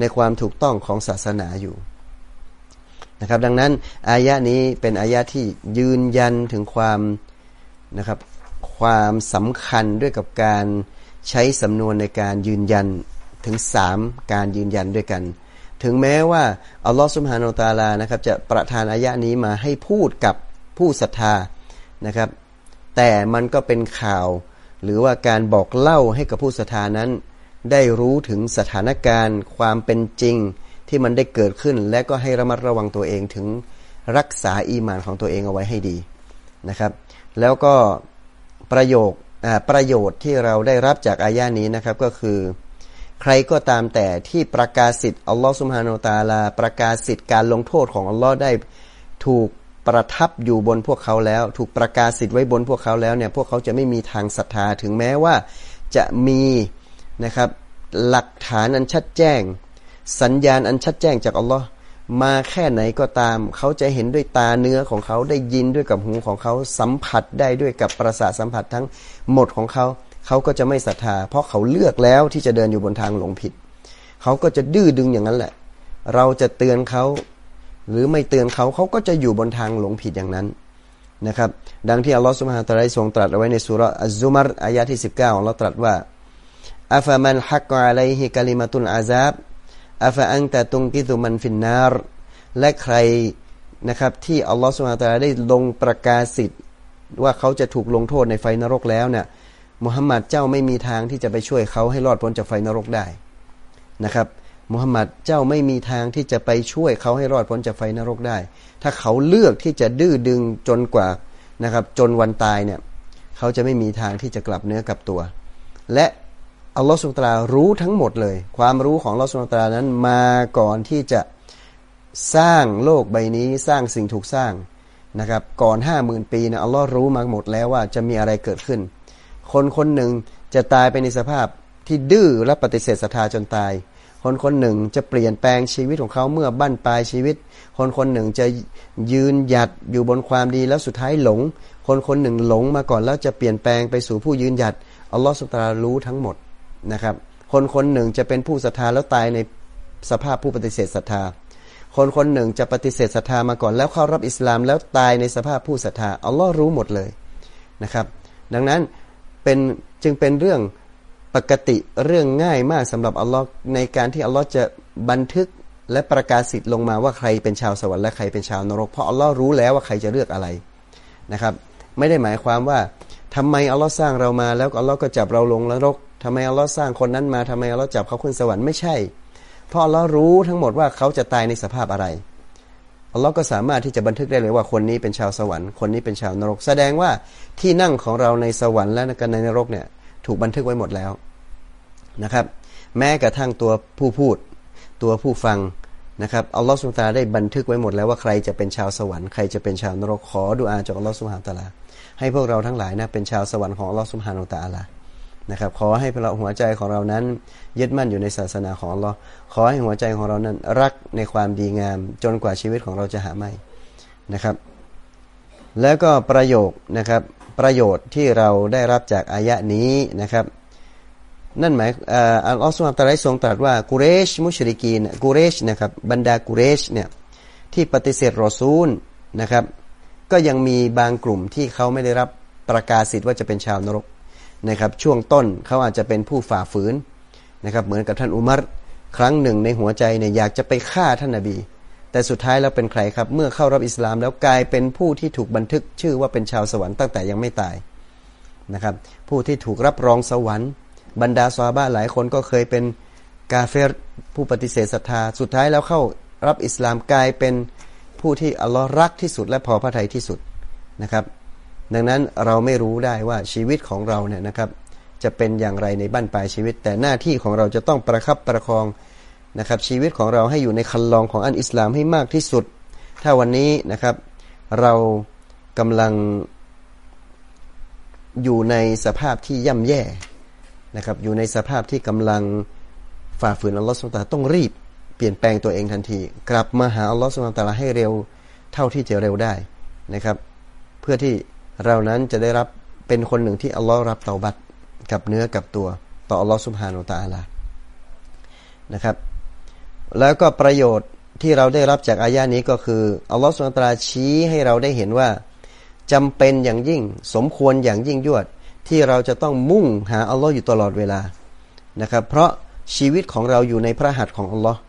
ในความถูกต้องของศาสนาอยู่นะครับดังนั้นอายะนี้เป็นอายะที่ยืนยันถึงความนะครับความสำคัญด้วยกับการใช้สำนวนในการยืนยัน ถึงสามการยืนยันด้วยกัน ถึงแม้ว่าอัลลอฮฺสุบฮานาตาลานะครับจะประทานอายะนี้มาให้พูดกับผู้ศรัทธานะครับ แต่มันก็เป็นข่าว หรือว่าการบอกเล่าให้กับผู้ศรัทธานั้น ได้รู้ถึงสถานการณ์ ความเป็นจริงที่มันได้เกิดขึ้น และก็ให้ระมัดระวังตัวเองถึงรักษาอีมานของตัวเองเอาไว้ให้ดีนะครับ แล้วก็ประโยคประโยชน์ที่เราได้รับจากอายานี้นะครับก็คือ ใครก็ตามแต่ที่ประกาศสิทธิ์อัลลอฮฺสุมฮานตาลา ประกาศสิทธิ์การลงโทษของอัลลอฮ์ได้ถูกประทับอยู่บนพวกเขาแล้ว ถูกประกาศสิทธิ์ไว้บนพวกเขาแล้วเนี่ยพวกเขาจะไม่มีทางศรัทธาถึงแม้ว่าจะมีนะครับหลักฐานอันชัดแจ้ง สัญญาณอันชัดแจ้งจากอัลลอฮ์มาแค่ไหนก็ตาม เขาจะเห็นด้วยตาเนื้อของเขาได้ยินด้วยกับหูของเขาสัมผัสได้ด้วยกับประสาทสัมผัสทั้งหมดของเขา เขาก็จะไม่ศรัทธา เพราะเขาเลือกแล้วที่จะเดินอยู่บนทางหลงผิด เขาก็จะดื้อดึงอย่างนั้นแหละ เราจะเตือนเขา หรือไม่เตือนเขาเขาก็จะอยู่บนทางหลงผิดอย่างนั้นนะครับ ดังที่อัลลอฮฺสุบฮานตะไลทรงตรัสเอาไว้ในสุรอัซุมารอายะที่ 19อัลลอฮฺตรัสว่าอัฟมันฮักกะลัยฮิกะลิมาตุนอาซาบอัฟอันตะตุงกิซุมันฟินนารและใครนะครับที่อัลลอฮฺสุบฮานตะไลได้ลงประกาศสิทธิ์ว่าเขาจะถูกลงโทษในไฟนรกแล้วเนี่ย มุฮัมมัดเจ้าไม่มีทางที่จะไปช่วยเขาให้รอดพ้นจากไฟนรกได้นะครับมุฮัมมัดเจ้าไม่มีทางที่จะไปช่วยเขาให้รอดพ้นจากไฟนรกได้ ถ้าเขาเลือกที่จะดื้อดึงจนกว่านะครับจนวันตายเนี่ยเขาจะไม่มีทางที่จะกลับเนื้อกลับตัว และอัลลอฮฺสุลตรารู้ทั้งหมดเลย ความรู้ของอัลลอฮฺสุลตรานั้นมาก่อนที่จะสร้างโลกใบนี้สร้างสิ่งถูกสร้างนะครับก่อนห้าหมื่นปีนะอัลลอฮ์รู้มาหมดแล้วว่าจะมีอะไรเกิดขึ้น คนคนหนึ่งจะตายไปในสภาพที่ดื้อและปฏิเสธศรัทธาจนตาย คนคนหนึ่งจะเปลี่ยนแปลงชีวิตของเขาเมื่อบั้นปลายชีวิต คนคนหนึ่งจะยืนหยัดอยู่บนความดีแล้วสุดท้ายหลง คนคนหนึ่งหลงมาก่อนแล้วจะเปลี่ยนแปลงไปสู่ผู้ยืนหยัดอัลลอฮ์สุตารู้ทั้งหมดนะครับ คนคนหนึ่งจะเป็นผู้ศรัทธาแล้วตายในสภาพผู้ปฏิเสธศรัทธา คนคนหนึ่งจะปฏิเสธศรัทธามาก่อนแล้วเข้ารับอิสลามแล้วตายในสภาพผู้ศรัทธาอัลลอฮ์รู้หมดเลยนะครับ ดังนั้น เป็นจึงเป็นเรื่องปกติเรื่องง่ายมากสำหรับอัลลอฮ์ในการที่อัลลอฮ์จะบันทึกและประกาศสิทธิ์ลงมาว่าใครเป็นชาวสวรรค์และใครเป็นชาวนรก เพราะอัลลอฮ์รู้แล้วว่าใครจะเลือกอะไรนะครับ ไม่ได้หมายความว่าทำไมอัลลอฮ์สร้างเรามาแล้วอัลลอฮ์ก็จับเราลงนรกทำไมอัลลอฮ์สร้างคนนั้นมาทำไมอัลลอฮ์จับเขาขึ้นสวรรค์ไม่ใช่ เพราะอัลลอฮ์รู้ทั้งหมดว่าเขาจะตายในสภาพอะไร อัลลอฮ์ก็สามารถที่จะบันทึกได้เลยว่าคนนี้เป็นชาวสวรรค์คนนี้เป็นชาวนรก แสดงว่าที่นั่งของเราในสวรรค์และในนรกเนี่ยถูกบันทึกไว้หมดแล้วนะครับ แม้กระทั่งตัวผู้พูด ตัวผู้ฟังนะครับอัลลอฮฺสุลตาได้บันทึกไว้หมดแล้วว่าใครจะเป็นชาวสวรรค์ใครจะเป็นชาวนรกขอดุอาจากอัลลอฮฺสุลตาลาให้พวกเราทั้งหลายนะเป็นชาวสวรรค์ของอัลลอฮฺสุลฮานุตาลา นะครับขอให้เราหัวใจของเรานั้นยึดมั่นอยู่ในศาสนาของอัลลอฮ์ขอให้หัวใจของเรานั้นรักในความดีงาม จนกว่าชีวิตของเราจะหาไม่นะครับ แล้วก็ประโยคนะครับประโยชน์ที่เราได้รับจากอายะนี้นะครับ นั่นหมายอัลลอฮฺสุลตาได้ทรงตรัสว่ากุเรช มุชริกีนกุเรชนะครับบรรดากุเรชเนี่ยที่ปฏิเสธรอซูลนะครับ ก็ยังมีบางกลุ่มที่เขาไม่ได้รับประกาศสิทธิ์ว่าจะเป็นชาวนรก นะครับช่วงต้นเขาอาจจะเป็นผู้ฝ่าฝืนนะครับเหมือนกับท่านอุมัรครั้งหนึ่งในหัวใจเนี่ยอยากจะไปฆ่าท่านนาบี แต่สุดท้ายแล้วเป็นใครครับ เมื่อเข้ารับอิสลามแล้วกลายเป็นผู้ที่ถูกบันทึกชื่อว่าเป็นชาวสวรรค์ตั้งแต่ยังไม่ตายนะครับผู้ที่ถูกรับรองสวรรค์ บรรดาซาบะหลายคนก็เคยเป็นกาเฟรผู้ปฏิเสธศรัทธาสุดท้ายแล้วเข้ารับอิสลามกลายเป็นผู้ที่อัลลอฮ์รักที่สุดและพอพระทัยที่สุดนะครับ ดังนั้นเราไม่รู้ได้ว่าชีวิตของเราเนี่ยนะครับ จะเป็นอย่างไรในบ้านปลายชีวิต แต่หน้าที่ของเราจะต้องประคับประคองนะครับ ชีวิตของเราให้อยู่ในคันลองของอันอิสลามให้มากที่สุด ถ้าวันนี้นะครับเรากำลังอยู่ในสภาพที่ย่ำแย่นะครับอยู่ในสภาพที่กำลังฝ่าฝืนอัลลอฮฺสุลตาต้องรีบเปลี่ยนแปลงตัวเองทันที กลับมาหาอัลลอฮฺสุลตาให้เร็วเท่าที่จะเร็วได้นะครับ เพื่อที่ เรานั้นจะได้รับเป็นคนหนึ่งที่อัลลอฮ์รับเตาบัตกับเนื้อกับตัว ต่ออัลลอฮฺสุบฮานุตาลานะครับ แล้วก็ประโยชน์ที่เราได้รับจากอายานี้ก็คืออัลลอฮฺสุลตาชี้ให้เราได้เห็นว่าจำเป็นอย่างยิ่งสมควรอย่างยิ่งยวด ที่เราจะต้องมุ่งหาอัลลอฮ์อยู่ตลอดเวลานะครับ เพราะชีวิตของเราอยู่ในพระหัตถ์ของอัลลอฮ์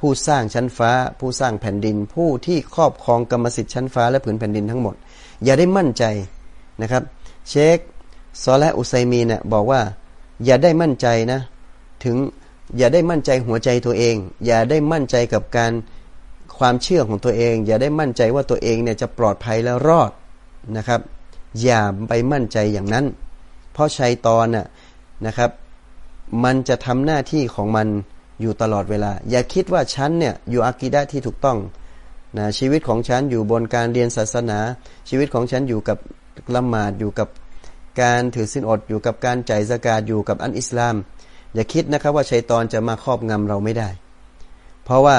ผู้สร้างชั้นฟ้า ผู้สร้างแผ่นดิน ผู้ที่ครอบครองกรรมสิทธิ์ชั้นฟ้าและผืนแผ่นดินทั้งหมด อย่าได้มั่นใจนะครับ เชคซอและอุไซมีเนี่ยบอกว่า อย่าได้มั่นใจนะ ถึงอย่าได้มั่นใจหัวใจตัวเอง อย่าได้มั่นใจกับการความเชื่อของตัวเอง อย่าได้มั่นใจว่าตัวเองเนี่ยจะปลอดภัยและรอดนะครับ อย่าไปมั่นใจอย่างนั้น เพราะชัยตอนน่ะนะครับ มันจะทำหน้าที่ของมันอยู่ตลอดเวลา อย่าคิดว่าฉันเนี่ยอยู่อากีดะที่ถูกต้อง นะชีวิตของฉันอยู่บนการเรียนศาสนา ชีวิตของฉันอยู่กับละหมาดอยู่กับการถือสินอดอยู่กับการใจสกาดอยู่กับอันอิสลาม อย่าคิดนะครับว่าชัยตอนจะมาครอบงำเราไม่ได้ เพราะว่า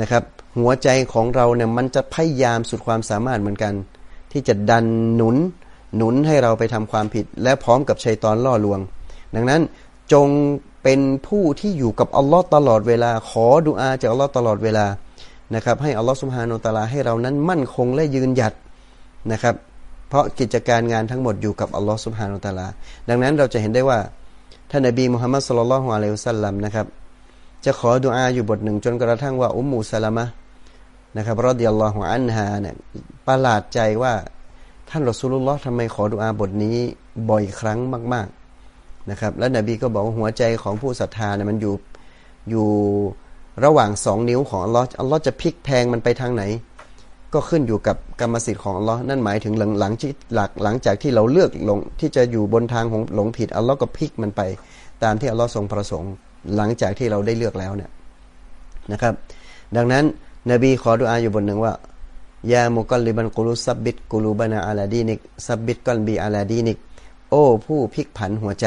นะครับหัวใจของเราเนี่ยมันจะพยายามสุดความสามารถเหมือนกัน ที่จะดันหนุนหนุนให้เราไปทำความผิด และพร้อมกับชัยตอนล่อลวง ดังนั้นจงเป็นผู้ที่อยู่กับอัลลอฮ์ตลอดเวลา ขอดุอาจากอัลลอฮ์ตลอดเวลา นะครับ ให้อัลลอฮ์สุบฮานุตะลาให้เรานั้นมั่นคงและยืนหยัดนะครับ เพราะกิจการงานทั้งหมดอยู่กับอัลลอฮ์สุบฮานุตะลา ดังนั้นเราจะเห็นได้ว่าท่านนบีมุฮัมมัดสุลลัลฮุอะลัยฮิวสัลลัมนะครับ จะขอดุอาอยู่บทหนึ่งจนกระทั่งว่าอุมมูสลามะนะครับรอดิยัลลอฮุอันฮาเนี่ยประหลาดใจว่าท่านรอสูลุลลอฮ์ทำไมขอดุอาบทนี้บ่อยครั้งมาก ๆนะครับ และนบีก็บอกว่าหัวใจของผู้ศรัทธาเนี่ยมันอยู่อยู่ ระหว่างสองนิ้วของอัลลอฮ์อัลลอฮ์จะพลิกแพลงมันไปทางไหน ก็ขึ้นอยู่กับกรรมสิทธิ์ของอัลลอฮ์นั่นหมายถึงหลังหลังที่หลักหลังจากที่เราเลือกหลงที่จะอยู่บนทางของหลงผิดอัลลอฮ์ก็พลิกมันไป ตามที่อัลลอฮ์ทรงประสงค์ หลังจากที่เราได้เลือกแล้วเนี่ยนะครับ ดังนั้นนบีขอดุอาอยู่บนหนึ่งว่ายามุกลิบันกุลุซับบิดกุลูบานาอาลาดีนิกซับบิดกอนบีอาลาดีนิก โอ้ผู้พลิกผันหัวใจ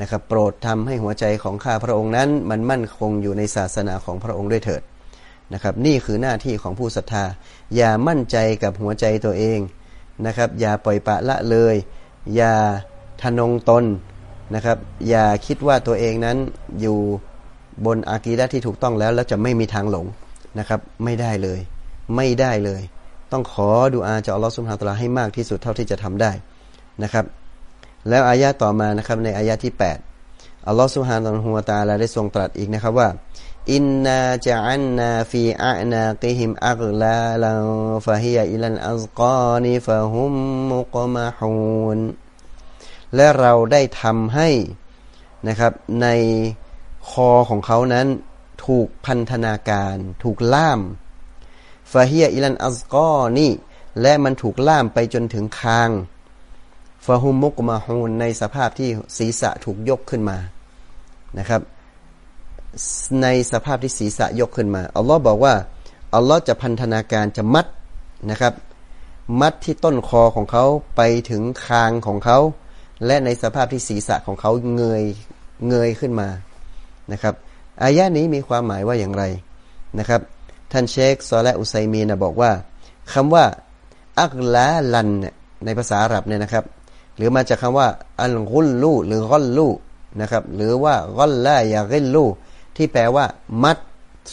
นะครับโปรดทำให้หัวใจของข้าพระองค์นั้น มันมั่นคงอยู่ในศาสนาของพระองค์ด้วยเถิดนะครับนี่คือหน้าที่ของผู้ศรัทธา อย่ามั่นใจกับหัวใจตัวเองนะครับอย่าปล่อยปะละเลย อย่าทนงตนนะครับอย่าคิดว่าตัวเองนั้นอยู่บนอากีดะที่ถูกต้องแล้วแล้วจะไม่มีทางหลงนะครับไม่ได้เลย ไม่ได้เลย ต้องขอดูอาจากอัลลอฮฺสุบฮานตะลาให้มากที่สุดเท่าที่จะทำได้นะครับ แล้วอายะต่อมานะครับในอายะที่ 8 อัลลอฮฺสุฮานตะลาได้ทรงตรัสอีกนะครับว่า อินนาจะอันนาฟีอานากิฮิมอักลาลังฟะฮิยอิลันอัลกานีฟะฮุมมุกมะฮูนและเราได้ทำให้นะครับในคอของเขานั้นถูกพันธนาการ ถูกล่ามฟาฮียอิลันอัลกอนีและมันถูกล่ามไปจนถึงคาง ฟาฮุมมุกมาฮูนในสภาพที่ศีรษะถูกยกขึ้นมานะครับ ในสภาพที่ศีรษะยกขึ้นมาอัลลอฮ์บอกว่าอัลลอฮ์จะพันธนาการจะมัดนะครับ มัดที่ต้นคอของเขาไปถึงคางของเขา และในสภาพที่ศีรษะของเขาเงยเงยขึ้นมานะครับอายะนี้มีความหมายว่าอย่างไรนะครับ ท่านเชคซอและอุไซมีนะบอกว่าคำว่าอักลาลันในภาษาอาหรับเนี่ยนะครับ หรือมาจากคาว่า อัลกุลลูหรือกอลลูนะครับ หรือว่ากอลลายาเกลลูที่แปลว่า มัด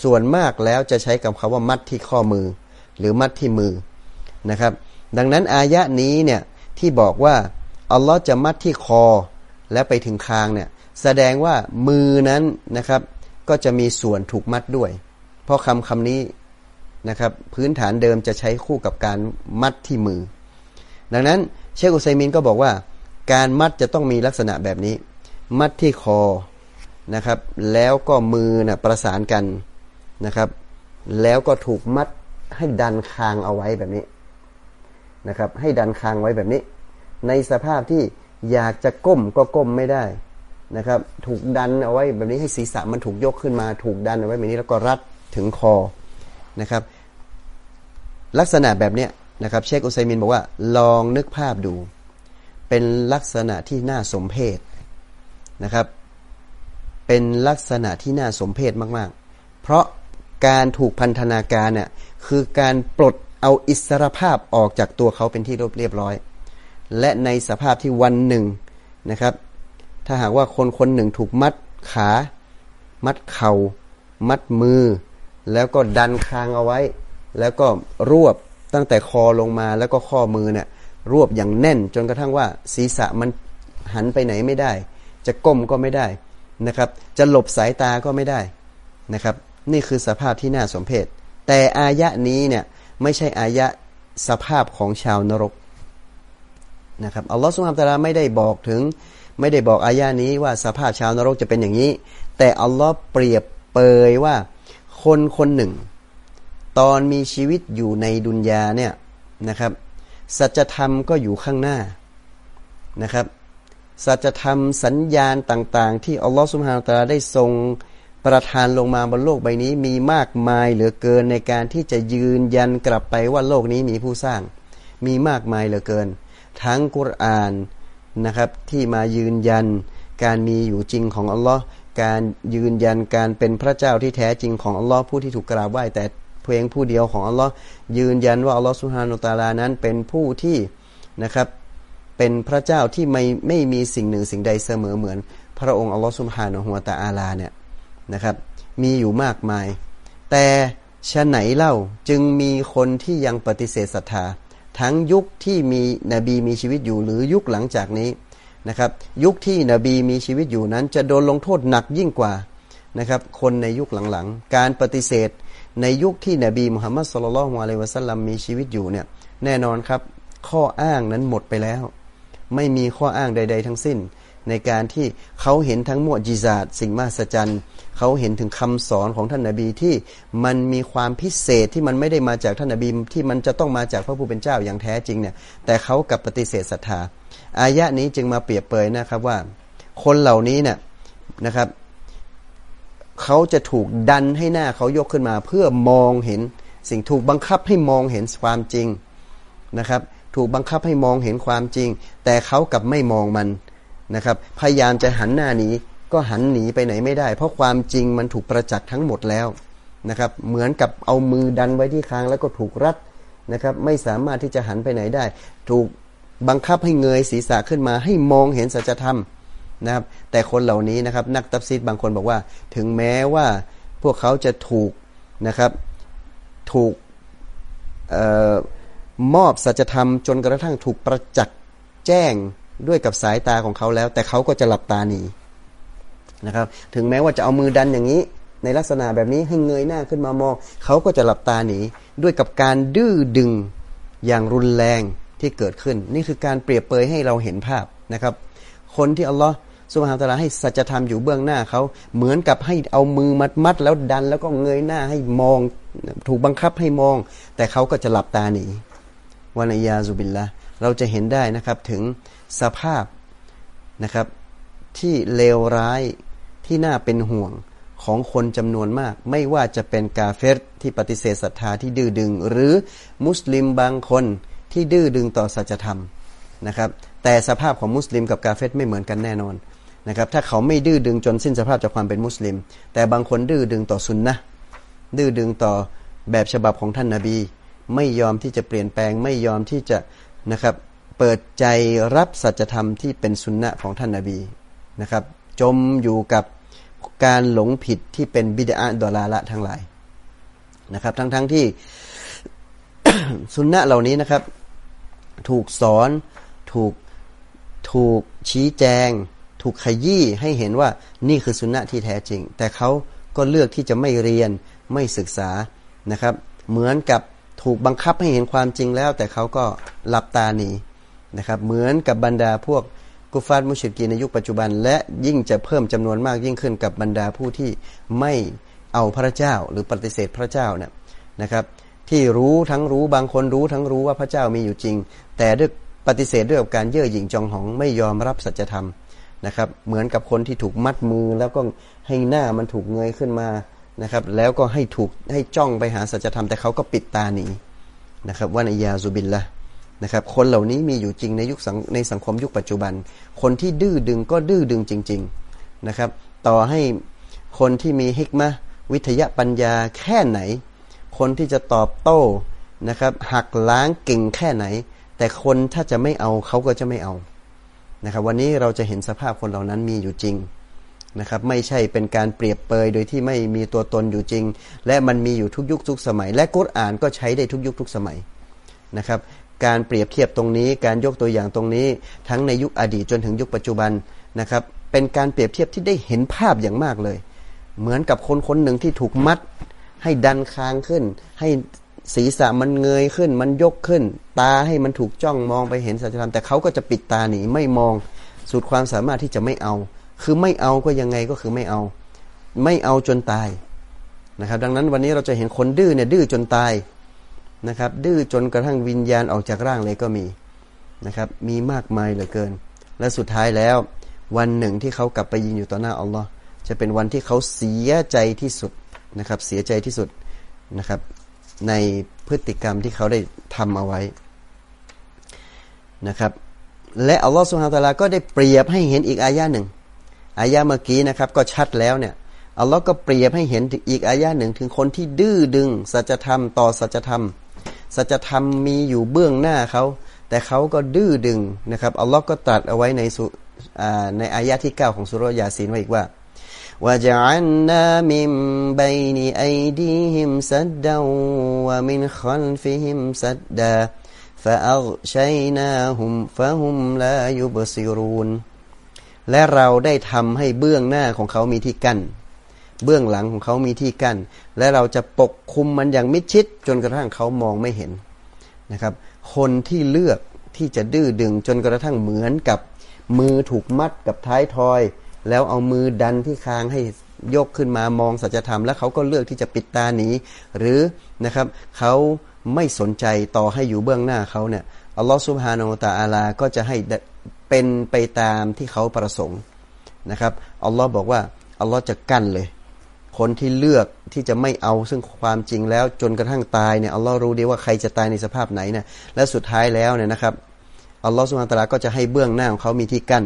ส่วนมากแล้วจะใช้กับคาว่ามัดที่ข้อมือ หรือมัดที่มือนะครับ ดังนั้นอายะนี้เนี่ยที่บอกว่าอัลลอฮ์จะมัดที่คอแล้วไปถึงคางเนี่ยแสดงว่ามือนั้นนะครับ ก็จะมีส่วนถูกมัดด้วย เพราะคำคำนี้นะครับ พื้นฐานเดิมจะใช้คู่กับการมัดที่มือ ดังนั้น เชคอุไซมินก็บอกว่า การมัดจะต้องมีลักษณะแบบนี้ มัดที่คอนะครับ แล้วก็มือนะประสานกันนะครับ แล้วก็ถูกมัดให้ดันคางเอาไว้แบบนี้นะครับ ให้ดันคางไว้แบบนี้ ในสภาพที่อยากจะก้มก็ก้มไม่ได้นะครับ ถูกดันเอาไว้แบบนี้ให้ศีรษะมันถูกยกขึ้นมา ถูกดันเอาไว้แบบนี้แล้วก็รัดถึงคอนะครับ ลักษณะแบบเนี้ย นะครับ เชคอุไซมินบอกว่า ลองนึกภาพดู เป็นลักษณะที่น่าสมเพชนะครับ เป็นลักษณะที่น่าสมเพชมาก ๆ เพราะการถูกพันธนาการเนี่ยคือการปลดเอาอิสรภาพออกจากตัวเขาเป็นที่เรียบร้อย และในสภาพที่วันหนึ่งนะครับ ถ้าหากว่าคนคนหนึ่งถูกมัดขา มัดเขา่า มัดมือ แล้วก็ดันคางเอาไว้ แล้วก็รวบ ตั้งแต่คอลงมาแล้วก็ข้อมือเนี่ยรวบอย่างแน่นจนกระทั่งว่าศีรษะมันหันไปไหนไม่ได้ จะก้มก็ไม่ได้นะครับ จะหลบสายตาก็ไม่ได้นะครับ นี่คือสภาพที่น่าสมเพชแต่อายะนี้เนี่ยไม่ใช่อายะสภาพของชาวนรกนะครับอัลลอฮฺสุบฮานตะลาไม่ได้บอกถึง ไม่ได้บอกอายานี้ว่าสภาพชาวนรกจะเป็นอย่างนี้ แต่อัลลอฮ์เปรียบเปยว่าคนคนหนึ่ง ตอนมีชีวิตอยู่ในดุนยาเนี่ยนะครับ สัจธรรมก็อยู่ข้างหน้านะครับ สัจธรรมสัญญาณต่างๆ ที่อัลลอฮ์สุบฮานตะลาได้ทรงประทานลงมาบนโลกใบนี้มีมากมายเหลือเกินในการที่จะยืนยันกลับไปว่าโลกนี้มีผู้สร้าง มีมากมายเหลือเกิน ทั้งกุรอานนะครับที่มายืนยันการมีอยู่จริงของอัลลอฮ์การยืนยันการเป็นพระเจ้าที่แท้จริงของอัลลอฮ์ผู้ที่ถูกกราบไหว้แต่ เพียงผู้เดียวของอัลลอฮ์ยืนยันว่าอัลลอฮ์สุฮานุตาลานั้นเป็นผู้ที่นะครับเป็นพระเจ้าที่ไม่ไม่มีสิ่งหนึ่งสิ่งใดเสมอเหมือน พระองค์อัลลอฮ์สุฮานุฮวตาอาลาเนี่ยนะครับมีอยู่มากมาย แต่ชะไหนเล่าจึงมีคนที่ยังปฏิเสธศรัทธา ทั้งยุคที่มีนบีมีชีวิตอยู่หรือยุคหลังจากนี้นะครับยุคที่นบีมีชีวิตอยู่นั้นจะโดนลงโทษหนักยิ่งกว่านะครับคนในยุคหลังๆ การปฏิเสธ ในยุคที่นบีมุฮัมมัดสุลลัลฮวาเลวะสัลลัมมีชีวิตอยู่เนี่ยแน่นอนครับ ข้ออ้างนั้นหมดไปแล้ว ไม่มีข้ออ้างใด ๆ ทั้งสิ้น ในการที่เขาเห็นทั้งมวจิซาดสิ่งมหัศจรรย์เขาเห็นถึงคำสอนของท่านนาบีที่มันมีความพิเศษที่มันไม่ได้มาจากท่านนาบีที่มันจะต้องมาจากพระผู้เป็นเจ้าอย่างแท้จริงเนี่ยแต่เขากับปฏิเสธศรัทธาอายะนี้จึงมาเปรียบเปยนะครับว่า คนเหล่านี้เนี่ยนะครับ เขาจะถูกดันให้หน้าเขายกขึ้นมา เพื่อมองเห็นสิ่งถูกบังคับให้มองเห็นความจริงนะครับ ถูกบังคับให้มองเห็นความจริง แต่เขากลับไม่มองมันนะครับ พยายามจะหันหน้าหนีก็หันหนีไปไหนไม่ได้ เพราะความจริงมันถูกประจักษ์ทั้งหมดแล้วนะครับ เหมือนกับเอามือดันไว้ที่คางแล้วก็ถูกรัดนะครับ ไม่สามารถที่จะหันไปไหนได้ ถูกบังคับให้เงยศีรษะขึ้นมาให้มองเห็นสัจธรรม นะครับ แต่คนเหล่านี้นะครับ นักตัฟซีรบางคนบอกว่า ถึงแม้ว่าพวกเขาจะถูกนะครับ ถูกออมอบสัจธรรมจนกระทั่งถูกประจักษ์แจ้งด้วยกับสายตาของเขาแล้ว แต่เขาก็จะหลับตาหนีนะครับ ถึงแม้ว่าจะเอามือดันอย่างนี้ ในลักษณะแบบนี้ให้เงยหน้าขึ้นมามองเขาก็จะหลับตาหนีด้วยกับการดื้อดึงอย่างรุนแรงที่เกิดขึ้น นี่คือการเปรียบเปยให้เราเห็นภาพนะครับ คนที่อัลลอฮ์ สุบฮานตะลาให้สัจธรรมอยู่เบื้องหน้าเขาเหมือนกับให้เอามือมัดมัดแล้วดัน แล้วก็เงยหน้าให้มองถูกบังคับให้มอง แต่เขาก็จะหลับตาหนีวานยาซุบิลละเราจะเห็นได้นะครับถึงสภาพนะครับที่เลวร้ายที่น่าเป็นห่วงของคนจำนวนมาก ไม่ว่าจะเป็นกาเฟรที่ปฏิเสธศรัทธาที่ดื้อดึง หรือมุสลิมบางคนที่ดื้อดึงต่อสัจธรรมนะครับแต่สภาพของมุสลิมกับกาเฟรไม่เหมือนกันแน่นอน นะครับถ้าเขาไม่ดื้อดึงจนสิ้นสภาพจากความเป็นมุสลิม แต่บางคนดื้อดึงต่อสุนนะดื้อดึงต่อแบบฉบับของท่านนาบี ไม่ยอมที่จะเปลี่ยนแปลงไม่ยอมที่จะนะครับเปิดใจรับสัจธรรมที่เป็นสุนนะของท่านนาบีนะครับจมอยู่กับการหลงผิดที่เป็นบิดาดอลาละทั้งหลายนะครับทั้งๆทที่สุนนะเหล่านี้นะครับ ถูกสอนถูกถูกชี้แจง ถูกขยี้ให้เห็นว่านี่คือสุนนะที่แท้จริง แต่เขาก็เลือกที่จะไม่เรียนไม่ศึกษานะครับ เหมือนกับถูกบังคับให้เห็นความจริงแล้ว แต่เขาก็หลับตาหนีนะครับเหมือนกับบรรดาพวกกุฟาร์มุชิกีในยุคปัจจุบัน และยิ่งจะเพิ่มจำนวนมากยิ่งขึ้นกับบรรดาผู้ที่ไม่เอาพระเจ้าหรือปฏิเสธพระเจ้าเนี่ยนะครับ ที่รู้ทั้งรู้บางคนรู้ทั้งรู้ว่าพระเจ้ามีอยู่จริง แต่ด้วยปฏิเสธด้วยการเย่อหยิ่งจองหองไม่ยอมรับสัจธรรม นะครับ เหมือนกับคนที่ถูกมัดมือแล้วก็ให้หน้ามันถูกเงยขึ้นมานะครับ แล้วก็ให้ถูกให้จ้องไปหาสัจธรรมแต่เขาก็ปิดตาหนีนะครับว่านยาซุบินละนะครับ คนเหล่านี้มีอยู่จริงในยุคในสังคมยุคปัจจุบัน คนที่ดื้อดึงก็ดื้อดึงจริง ๆนะครับ ต่อให้คนที่มีฮิกมะวิทยาปัญญาแค่ไหน คนที่จะตอบโต้นะครับหักล้างเก่งแค่ไหน แต่คนถ้าจะไม่เอาเขาก็จะไม่เอา นะครับวันนี้เราจะเห็นสภาพคนเหล่านั้นมีอยู่จริงนะครับไม่ใช่เป็นการเปรียบเปยโดยที่ไม่มีตัวตนอยู่จริง และมันมีอยู่ทุกยุคทุกสมัย และกุรอานก็ใช้ได้ทุกยุคทุกสมัยนะครับการเปรียบเทียบตรงนี้การยกตัวอย่างตรงนี้ ทั้งในยุคอดีตจนถึงยุคปัจจุบันนะครับเป็นการเปรียบเทียบที่ได้เห็นภาพอย่างมากเลย เหมือนกับคนคนหนึ่งที่ถูกมัด ให้ดันคางขึ้น ให้ ศีรษะมันเงยขึ้น มันยกขึ้น ตาให้มันถูกจ้องมองไปเห็นสัจธรรมแต่เขาก็จะปิดตาหนีไม่มองสุดความสามารถที่จะไม่เอา คือไม่เอาก็ยังไงก็คือไม่เอา ไม่เอาจนตายนะครับ ดังนั้นวันนี้เราจะเห็นคนดื้อเนี่ยดื้อจนตายนะครับ ดื้อจนกระทั่งวิญญาณออกจากร่างเลยก็มีนะครับ มีมากมายเหลือเกิน และสุดท้ายแล้ว วันหนึ่งที่เขากลับไปยินอยู่ต่อหน้าอัลลอฮ์จะเป็นวันที่เขาเสียใจที่สุดนะครับ เสียใจที่สุดนะครับ ในพฤติกรรมที่เขาได้ทำเอาไว้นะครับ และอัลลอฮ์สุฮาตาลาก็ได้เปรียบให้เห็นอีกอายะหนึ่งอายะเมื่อกี้นะครับก็ชัดแล้วเนี่ยอัลลอฮ์ก็เปรียบให้เห็นอีกอายะหนึ่งถึงคนที่ดื้อดึงสัจธรรมต่อสัจธรรม สัจธรรมมีอยู่เบื้องหน้าเขา แต่เขาก็ดื้อดึงนะครับอัลลอฮ์ก็ตรัสเอาไว้ในในอายะที่ 9 ของสุรยาซีนไว้อีกว่า وجعلنا من بين أيديهم سدا ومن خلفهم سدا فأغشيناهم فهم لا يبصرون และเราได้ทำให้เบื้องหน้าของเขามีที่กั้นเบื้องหลังของเขามีที่กั้น และเราจะปกคุมมันอย่างมิดชิด จนกระทั่งเขามองไม่เห็นนะครับ คนที่เลือกที่จะดื้อดึงจนกระทั่งเหมือนกับมือถูกมัดกับท้ายทอย แล้วเอามือดันที่คางให้ยกขึ้นมามองสัจธรรม แล้วเขาก็เลือกที่จะปิดตาหนีหรือนะครับเขาไม่สนใจต่อให้อยู่เบื้องหน้าเขาเนี่ยอัลลอฮฺซุบฮานาอัตาอาลาก็จะให้เป็นไปตามที่เขาประสงค์นะครับอัลลอฮ์บอกว่าอัลลอฮ์จะกั้นเลย คนที่เลือกที่จะไม่เอาซึ่งความจริงแล้วจนกระทั่งตายเนี่ยอัลลอฮ์รู้ดีว่าใครจะตายในสภาพไหนนะและสุดท้ายแล้วเนี่ยนะครับอัลลอฮ์สุบฮานตะลาก็จะให้เบื้องหน้าของเขามีที่กั้น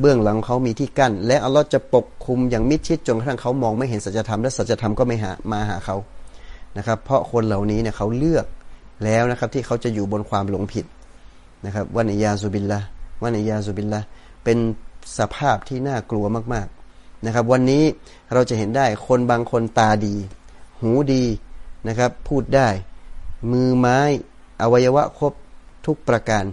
เบื้องหลังเขามีที่กั้น และอัลลอฮ์จะปกคุมอย่างมิดชิดจนกระทั่งเขามองไม่เห็นสัจธรรมและสัจธรรมก็ไม่หามาหาเขานะครับ เพราะคนเหล่านี้เนี่ยเขาเลือกแล้วนะครับที่เขาจะอยู่บนความหลงผิดนะครับวันอิยาซุบิลละวันอิยาซุบิลละเป็นสภาพที่น่ากลัวมากๆนะครับ วันนี้เราจะเห็นได้คนบางคนตาดี หูดีนะครับ พูดได้ มือไม้ อวัยวะครบทุกประการ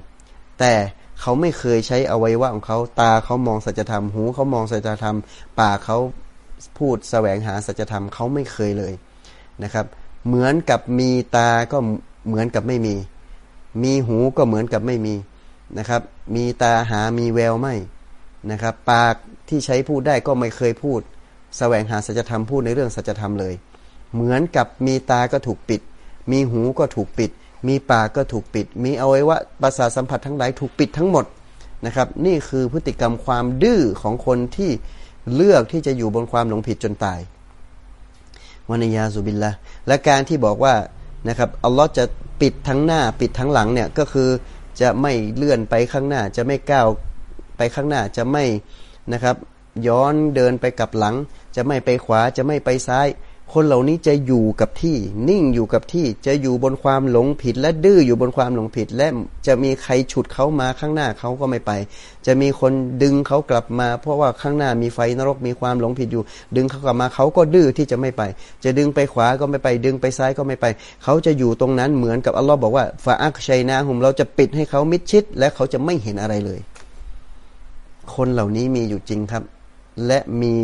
แต่ เขาไม่เคยใช้อวัยวะของเขาตาเขามองสัจธรรม หูเขามองสัจธรรม ปากเขาพูดแสวงหาสัจธรรมเขาไม่เคยเลยนะครับ เหมือนกับมีตาก็เหมือนกับไม่มี มีหูก็เหมือนกับไม่มีนะครับ มีตาหามีแววไม่นะครับ ปากที่ใช้พูดได้ก็ไม่เคยพูด แสวงหาสัจธรรมพูดในเรื่องสัจธรรมเลย เหมือนกับมีตาก็ถูกปิด มีหูก็ถูกปิด มีปากก็ถูกปิด มีอวัยวะประสาทสัมผัสทั้งหลายถูกปิดทั้งหมดนะครับ นี่คือพฤติกรรมความดื้อของคนที่เลือกที่จะอยู่บนความหลงผิดจนตายวันิยาสุบินละและการที่บอกว่านะครับอัลลอฮ์จะปิดทั้งหน้าปิดทั้งหลังเนี่ยก็คือจะไม่เลื่อนไปข้างหน้า จะไม่ก้าวไปข้างหน้าจะไม่นะครับ ย้อนเดินไปกลับหลัง จะไม่ไปขวาจะไม่ไปซ้าย คนเหล่านี้จะอยู่กับที่นิ่งอยู่กับที่จะอยู่บนความหลงผิด และดื้ออยู่บนความหลงผิด และจะมีใครฉุดเขามาข้างหน้าเขาก็ไม่ไป จะมีคนดึงเขากลับมา เพราะว่าข้างหน้ามีไฟนรกมีความหลงผิดอยู่ ดึงเขากลับมาเขาก็ดื้อที่จะไม่ไป จะดึงไปขวาก็ไม่ไป ดึงไปซ้ายก็ไม่ไป เขาจะอยู่ตรงนั้นเหมือนกับอัลลอฮ์บอกว่าฟาอักชัยนาหุมเราจะปิดให้เขามิดชิด และเขาจะไม่เห็นอะไรเลย คนเหล่านี้มีอยู่จริงครับ และมี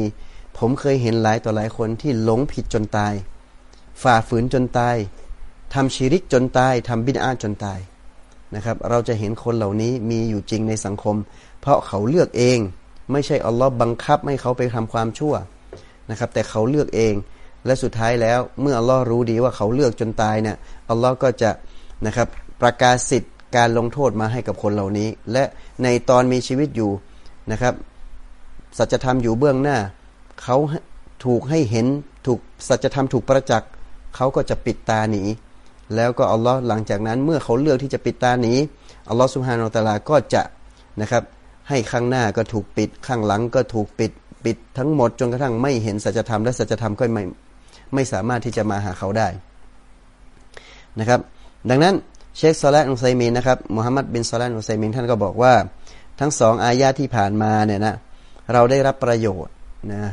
ผมเคยเห็นหลายต่อหลายคนที่หลงผิดจนตาย ฝ่าฝืนจนตายทำชีริกจนตายทำบิดาจนตายนะครับ เราจะเห็นคนเหล่านี้มีอยู่จริงในสังคม เพราะเขาเลือกเอง ไม่ใช่อัลลอฮ์บังคับให้เขาไปทำความชั่วนะครับ แต่เขาเลือกเอง และสุดท้ายแล้วเมื่ออัลลอฮ์รู้ดีว่าเขาเลือกจนตายเนี่ยอัลลอฮ์ก็จะนะครับประกาศสิทธิ์การลงโทษมาให้กับคนเหล่านี้ และในตอนมีชีวิตอยู่นะครับสัจธรรมอยู่เบื้องหน้า เขาถูกให้เห็นถูกสัจธรรมถูกประจักษ์เขาก็จะปิดตาหนี แล้วก็อัลลอฮ์หลังจากนั้นเมื่อเขาเลือกที่จะปิดตาหนีอัลลอฮ์สุฮานาอัลาก็จะนะครับให้ข้างหน้าก็ถูกปิดข้างหลังก็ถูกปิดปิดทั้งหมดจนกระทั่งไม่เห็นสัจธรรมและสัจธรรมก็ไม่ไม่สามารถที่จะมาหาเขาได้นะครับดังนั้นเชคซอลาอุไซมินนะครับมุฮัมหมัดบินซอลาอุไซมินท่านก็บอกว่า ทั้งสองอายาที่ผ่านมาเนี่ยนะเราได้รับประโยชน์นะ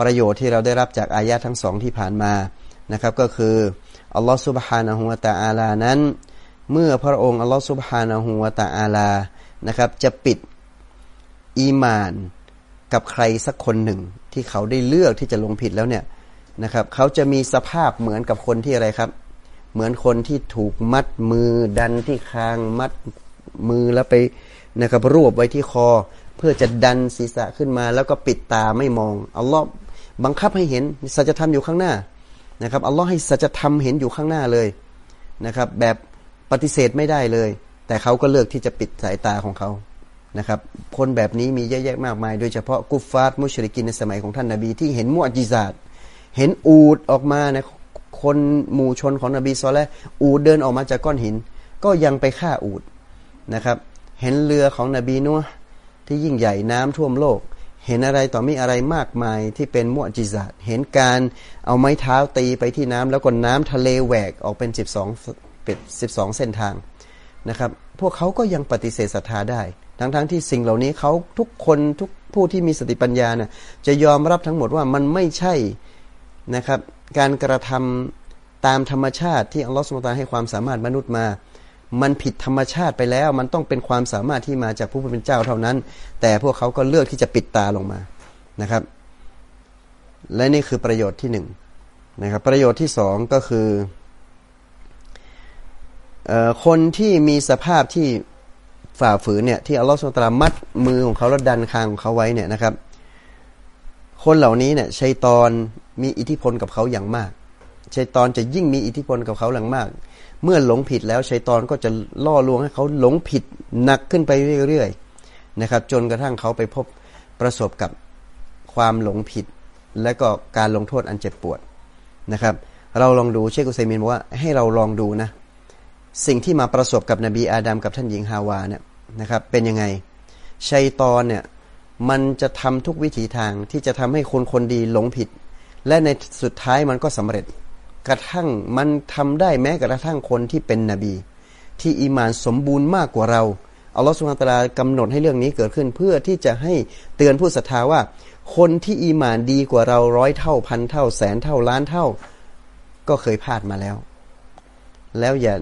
ประโยชน์ที่เราได้รับจากอายะทั้งสองที่ผ่านมานะครับก็คืออัลลอฮฺสุบฮานะฮุวาตาอาลานั้น เมื่อพระองค์อัลลอฮฺสุบฮานะฮุวาตาอาลานะครับจะปิดอีมานกับใครสักคนหนึ่ง ที่เขาได้เลือกที่จะลงผิดแล้วเนี่ยนะครับเขาจะมีสภาพเหมือนกับคนที่อะไรครับ เหมือนคนที่ถูกมัดมือดันที่คางมัดมือแล้วไปนะครับรวบไว้ที่คอ เพื่อจะดันศีรษะขึ้นมา แล้วก็ปิดตาไม่มองอัลลอฮ์ บังคับให้เห็นสัจธรรมอยู่ข้างหน้านะครับอัลลอฮ์ให้สัจธรรมเห็นอยู่ข้างหน้าเลยนะครับแบบปฏิเสธไม่ได้เลย แต่เขาก็เลือกที่จะปิดสายตาของเขานะครับคนแบบนี้มีเยอะแยะมากมาย โดยเฉพาะกุฟฟาร์มุชริกินในสมัยของท่านนาบีที่เห็นมุอจิซาดเห็นอูดออกมานะคนหมู่ชนของนบีซอลและอูดเดินออกมาจากก้อนหิน ก็ยังไปฆ่าอูดนะครับ เห็นเรือของนบีนัวที่ยิ่งใหญ่น้ำท่วมโลก เห็นอะไรต่อมีอะไรมากมายที่เป็นมุอจิซาเห็นการเอาไม้เท้าตีไปที่น้ำแล้วก็น้ำทะเลแหวกออกเป็น 12เป็น12 เส้นทางนะครับ พวกเขาก็ยังปฏิเสธศรัทธาได้ ทั้งๆทที่สิ่งเหล่านี้เขาทุกคนทุกผู้ที่มีสติปัญญานะ่ะจะยอมรับทั้งหมดว่ามันไม่ใช่นะครับ การกระทำตามธรรมชาติที่อัลลอฮฺสุลตานให้ความสามารถมนุษย์มา มันผิดธรรมชาติไปแล้ว มันต้องเป็นความสามารถที่มาจากผู้เป็นเจ้าเท่านั้น แต่พวกเขาก็เลือกที่จะปิดตาลงมานะครับ และนี่คือประโยชน์ที่หนึ่งนะครับ ประโยชน์ที่สองก็คืออคนที่มีสภาพที่ฝ่าฝืนเนี่ยที่อัลลอฮฺสุลตรามัดมือของเขาแล้วดันคางของเขาไว้เนี่ยนะครับ คนเหล่านี้เนี่ยชัยตอนมีอิทธิพลกับเขาอย่างมาก ชัยตอนจะยิ่งมีอิทธิพลกับเขาอย่างมาก เมื่อหลงผิดแล้วชัยตอนก็จะล่อลวงให้เขาหลงผิดหนักขึ้นไปเรื่อยๆนะครับ จนกระทั่งเขาไปพบประสบกับความหลงผิด และก็การลงโทษอันเจ็บปวดนะครับ เราลองดูเชคอุซัยมินบอกว่าให้เราลองดูนะ สิ่งที่มาประสบกับนบีอาดัมกับท่านหญิงฮาวาเนี่ยนะครับ เป็นยังไงชัยตอนเนี่ยมันจะทำทุกวิถีทางที่จะทำให้คนคนดีหลงผิด และในสุดท้ายมันก็สำเร็จ กระทั่งมันทำได้แม้กระทั่งคนที่เป็นนบี ที่อีมานสมบูรณ์มากกว่าเราอัลลอฮฺสุลตารากำหนดให้เรื่องนี้เกิดขึ้น เพื่อที่จะให้เตือนผู้ศรัทธาว่า คนที่อีมานดีกว่าเราร้อยเท่าพันเท่า แสนเท่าล้านเท่า ก็เคยพลาดมาแล้ว แล้วอย่า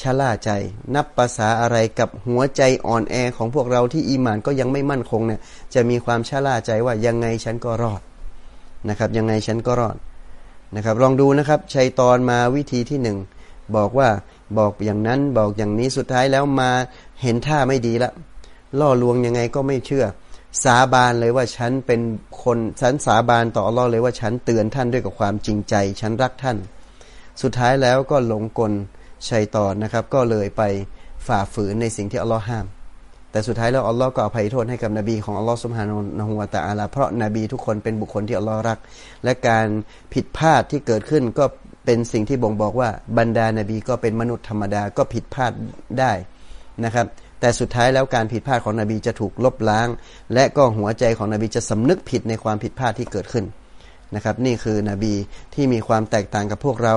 ชะล่าใจนับภาษาอะไรกับหัวใจอ่อนแอของพวกเราที่อีมานก็ยังไม่มั่นคงเนี่ยจะมีความชะล่าใจว่ายังไงฉันก็รอดนะครับ ยังไงฉันก็รอด นะครับ ลองดูนะครับชัยตอนมาวิธีที่หนึ่งบอกว่าบอกอย่างนั้นบอกอย่างนี้สุดท้ายแล้วมาเห็นท่าไม่ดีละล่อลวงยังไงก็ไม่เชื่อ สาบานเลยว่าฉันเป็นคนฉันสาบานต่ออัลลอฮ์เลยว่าฉันเตือนท่านด้วยกับความจริงใจ ฉันรักท่าน สุดท้ายแล้วก็หลงกลชัยตอนนะครับ ก็เลยไปฝ่าฝืนในสิ่งที่อัลลอฮ์ห้าม แต่สุดท้ายแล้วอัลลอฮ์ก็อภัยโทษให้กับนบีของอัลลอฮ์สุบฮานาหูวาตาอาลาเพราะนบีทุกคนเป็นบุคคลที่อัลลอฮ์รัก และการผิดพลาดที่เกิดขึ้นก็เป็นสิ่งที่บ่งบอกว่าบรรดานาบีก็เป็นมนุษย์ธรรมดาก็ผิดพลาดได้นะครับ แต่สุดท้ายแล้วการผิดพลาดของนบีจะถูกลบล้าง และก็หัวใจของนบีจะสำนึกผิดในความผิดพลาดที่เกิดขึ้นนะครับ นี่คือนบีที่มีความแตกต่างกับพวกเรา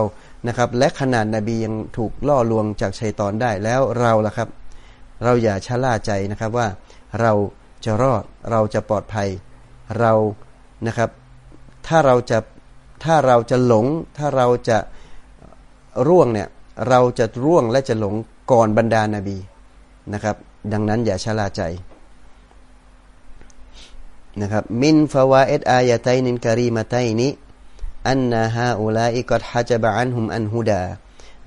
นะครับ และขนาดนบียังถูกล่อลวงจากชัยตอนได้แล้วเราล่ะครับ เราอย่าชะล่าใจนะครับว่าเราจะรอดเราจะปลอดภัยเรานะครับ ถ้าเราจะถ้าเราจะหลง ถ้าเราจะร่วงเนี่ยเราจะร่วงและจะหลงก่อนบรรดานาบีนะครับ ดังนั้นอย่าชะล่าใจนะครับมินฟาวาเอตอายะไตนินการีมาไตนี้อันนาฮาอุลาอิกอฮัจบะอันหุมอันฮูดา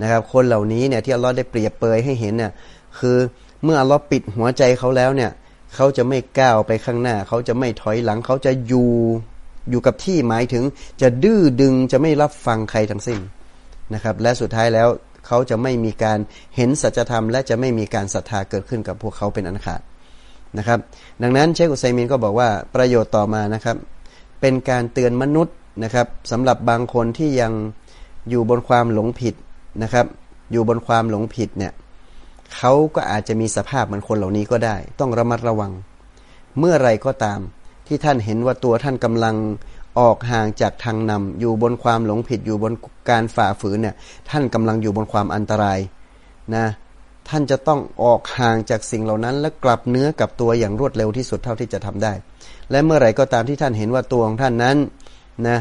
นะครับ คนเหล่านี้เนี่ยที่อัลลอฮ์ได้เปรียบเปยให้เห็นเนี่ยคือ เมื่ออัลลอฮ์ปิดหัวใจเขาแล้วเนี่ย เขาจะไม่ก้าวไปข้างหน้า เขาจะไม่ถอยหลัง เขาจะอยู่อยู่กับที่หมายถึง จะดื้อดึงจะไม่รับฟังใครทั้งสิ้นนะครับ และสุดท้ายแล้วเขาจะไม่มีการเห็นสัจธรรม และจะไม่มีการศรัทธาเกิดขึ้นกับพวกเขาเป็นอันขาดนะครับ ดังนั้นเชคอุไซมินก็บอกว่าประโยชน์ต่อมานะครับ เป็นการเตือนมนุษย์นะครับสำหรับบางคนที่ยังอยู่บนความหลงผิดนะครับ อยู่บนความหลงผิดเนี่ย เขาก็อาจจะมีสภาพเหมือนคนเหล่านี้ก็ได้ ต้องระมัดระวัง เมื่อไรก็ตาม ที่ท่านเห็นว่าตัวท่านกำลังออกห่างจากทางนำอยู่บนความหลงผิดอยู่บนการฝ่าฝืนเนี่ยท่านกำลังอยู่บนความอันตรายนะท่านจะต้องออกห่างจากสิ่งเหล่านั้น และกลับเนื้อกับตัวอย่างรวดเร็วที่สุดเท่าที่จะทำได้ และเมื่อไหร่ก็ตามที่ท่านเห็นว่าตัวของท่านนั้นนะ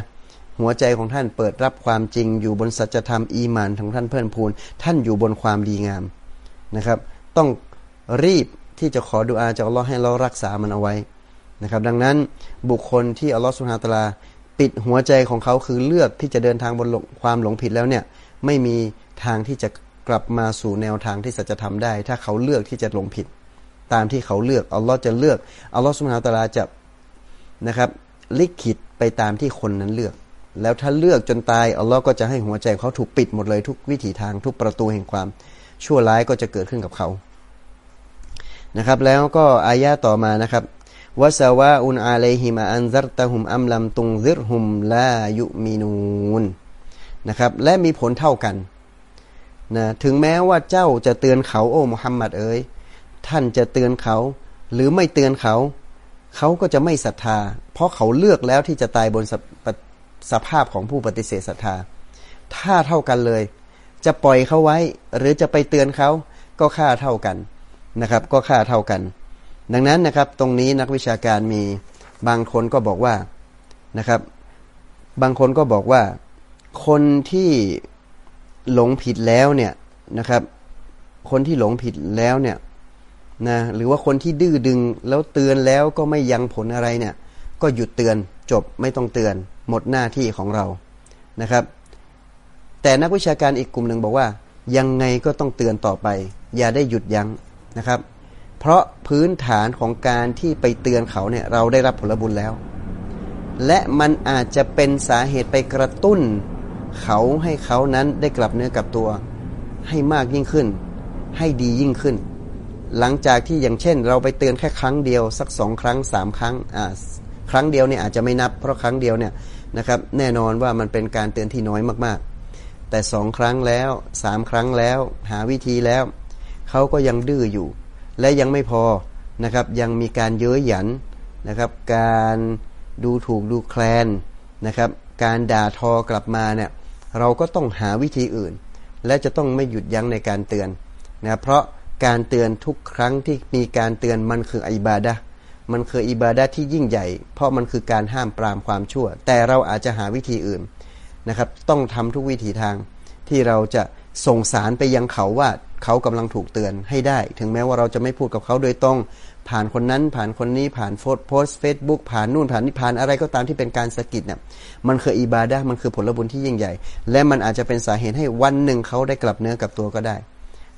หัวใจของท่านเปิดรับความจริงอยู่บนสัจธรรมอีมานของท่านเพื่อนพูน ท่านอยู่บนความดีงาม นะครับ ต้องรีบที่จะขอดุอาจากอัลลอฮ์ให้เรารักษามันเอาไว้นะครับ ดังนั้นบุคคลที่อัลลอฮ์สุฮาตลาปิดหัวใจของเขาคือเลือกที่จะเดินทางบนความหลงผิดแล้วเนี่ยไม่มีทางที่จะกลับมาสู่แนวทางที่สัจธรรมได้ ถ้าเขาเลือกที่จะหลงผิด ตามที่เขาเลือกอัลลอฮ์จะเลือกอัลลอฮ์สุฮาตลาจะนะครับลิขิตไปตามที่คนนั้นเลือก แล้วถ้าเลือกจนตายอัลลอฮ์ก็จะให้หัวใจเขาถูกปิดหมดเลยทุกวิถีทางทุกประตูแห่งความ ชั่วร้ายก็จะเกิดขึ้นกับเขานะครับ แล้วก็อายะต่อมานะครับวะซาวาอุนอาเลหิมาอันซัรตะหุมอัมลัมตุงซิรหุมลายุมินูนนะครับ และมีผลเท่ากันนะถึงแม้ว่าเจ้าจะเตือนเขาโอ้มุฮัมมัดเอ๋ยท่านจะเตือนเขา หรือไม่เตือนเขา เขาก็จะไม่ศรัทธา เพราะเขาเลือกแล้วที่จะตายบนสสภาพของผู้ปฏิเสธศรัทธา ถ้าเท่ากันเลย จะปล่อยเขาไว้ หรือจะไปเตือนเขาก็ค่าเท่ากันนะครับ ก็ค่าเท่ากัน ดังนั้นนะครับ ตรงนี้นักวิชาการมีบางคนก็บอกว่านะครับ บางคนก็บอกว่าคนที่หลงผิดแล้วเนี่ยนะครับ คนที่หลงผิดแล้วเนี่ยนะหรือว่าคนที่ดื้อดึงแล้วเตือนแล้วก็ไม่ยังผลอะไรเนี่ย ก็หยุดเตือนจบไม่ต้องเตือน หมดหน้าที่ของเรานะครับ แต่นักวิชาการอีกกลุ่มหนึ่งบอกว่า ยังไงก็ต้องเตือนต่อไป อย่าได้หยุดยั้งนะครับ เพราะพื้นฐานของการที่ไปเตือนเขาเนี่ยเราได้รับผลบุญแล้ว และมันอาจจะเป็นสาเหตุไปกระตุ้น เขาให้เขานั้นได้กลับเนื้อกลับตัว ให้มากยิ่งขึ้น ให้ดียิ่งขึ้น หลังจากที่อย่างเช่น เราไปเตือนแค่ครั้งเดียวสักสองครั้งสามครั้งอ่าครั้งเดียวเนี่ยอาจจะไม่นับ เพราะครั้งเดียวเนี่ยนะครับ แน่นอนว่ามันเป็นการเตือนที่น้อยมากๆ แต่สองครั้งแล้วสามครั้งแล้ว หาวิธีแล้ว เขาก็ยังดื้ออยู่ และยังไม่พอนะครับยังมีการเย้ยหยันนะครับ การดูถูกดูแคลนนะครับ การด่าทอกลับมาเนี่ยเราก็ต้องหาวิธีอื่น และจะต้องไม่หยุดยั้งในการเตือนนะเพราะการเตือนทุกครั้งที่มีการเตือนมันคืออิบาดะมันคืออิบาดะที่ยิ่งใหญ่ เพราะมันคือการห้ามปรามความชั่ว แต่เราอาจจะหาวิธีอื่น นะครับ ต้องทำทุกวิถีทางที่เราจะส่งสารไปยังเขาว่าเขากำลังถูกเตือนให้ได้ ถึงแม้ว่าเราจะไม่พูดกับเขาโดยตรงผ่านคนนั้นผ่านคนนี้ผ่านโพสเฟซบุ๊กผ่านนู่นผ่านนี่ผ่านอะไรก็ตามที่เป็นการสะกิดเนี่ยมันคืออิบาดะมันคือผลบุญที่ยิ่งใหญ่ และมันอาจจะเป็นสาเหตุให้วันหนึ่งเขาได้กลับเนื้อกับตัวก็ได้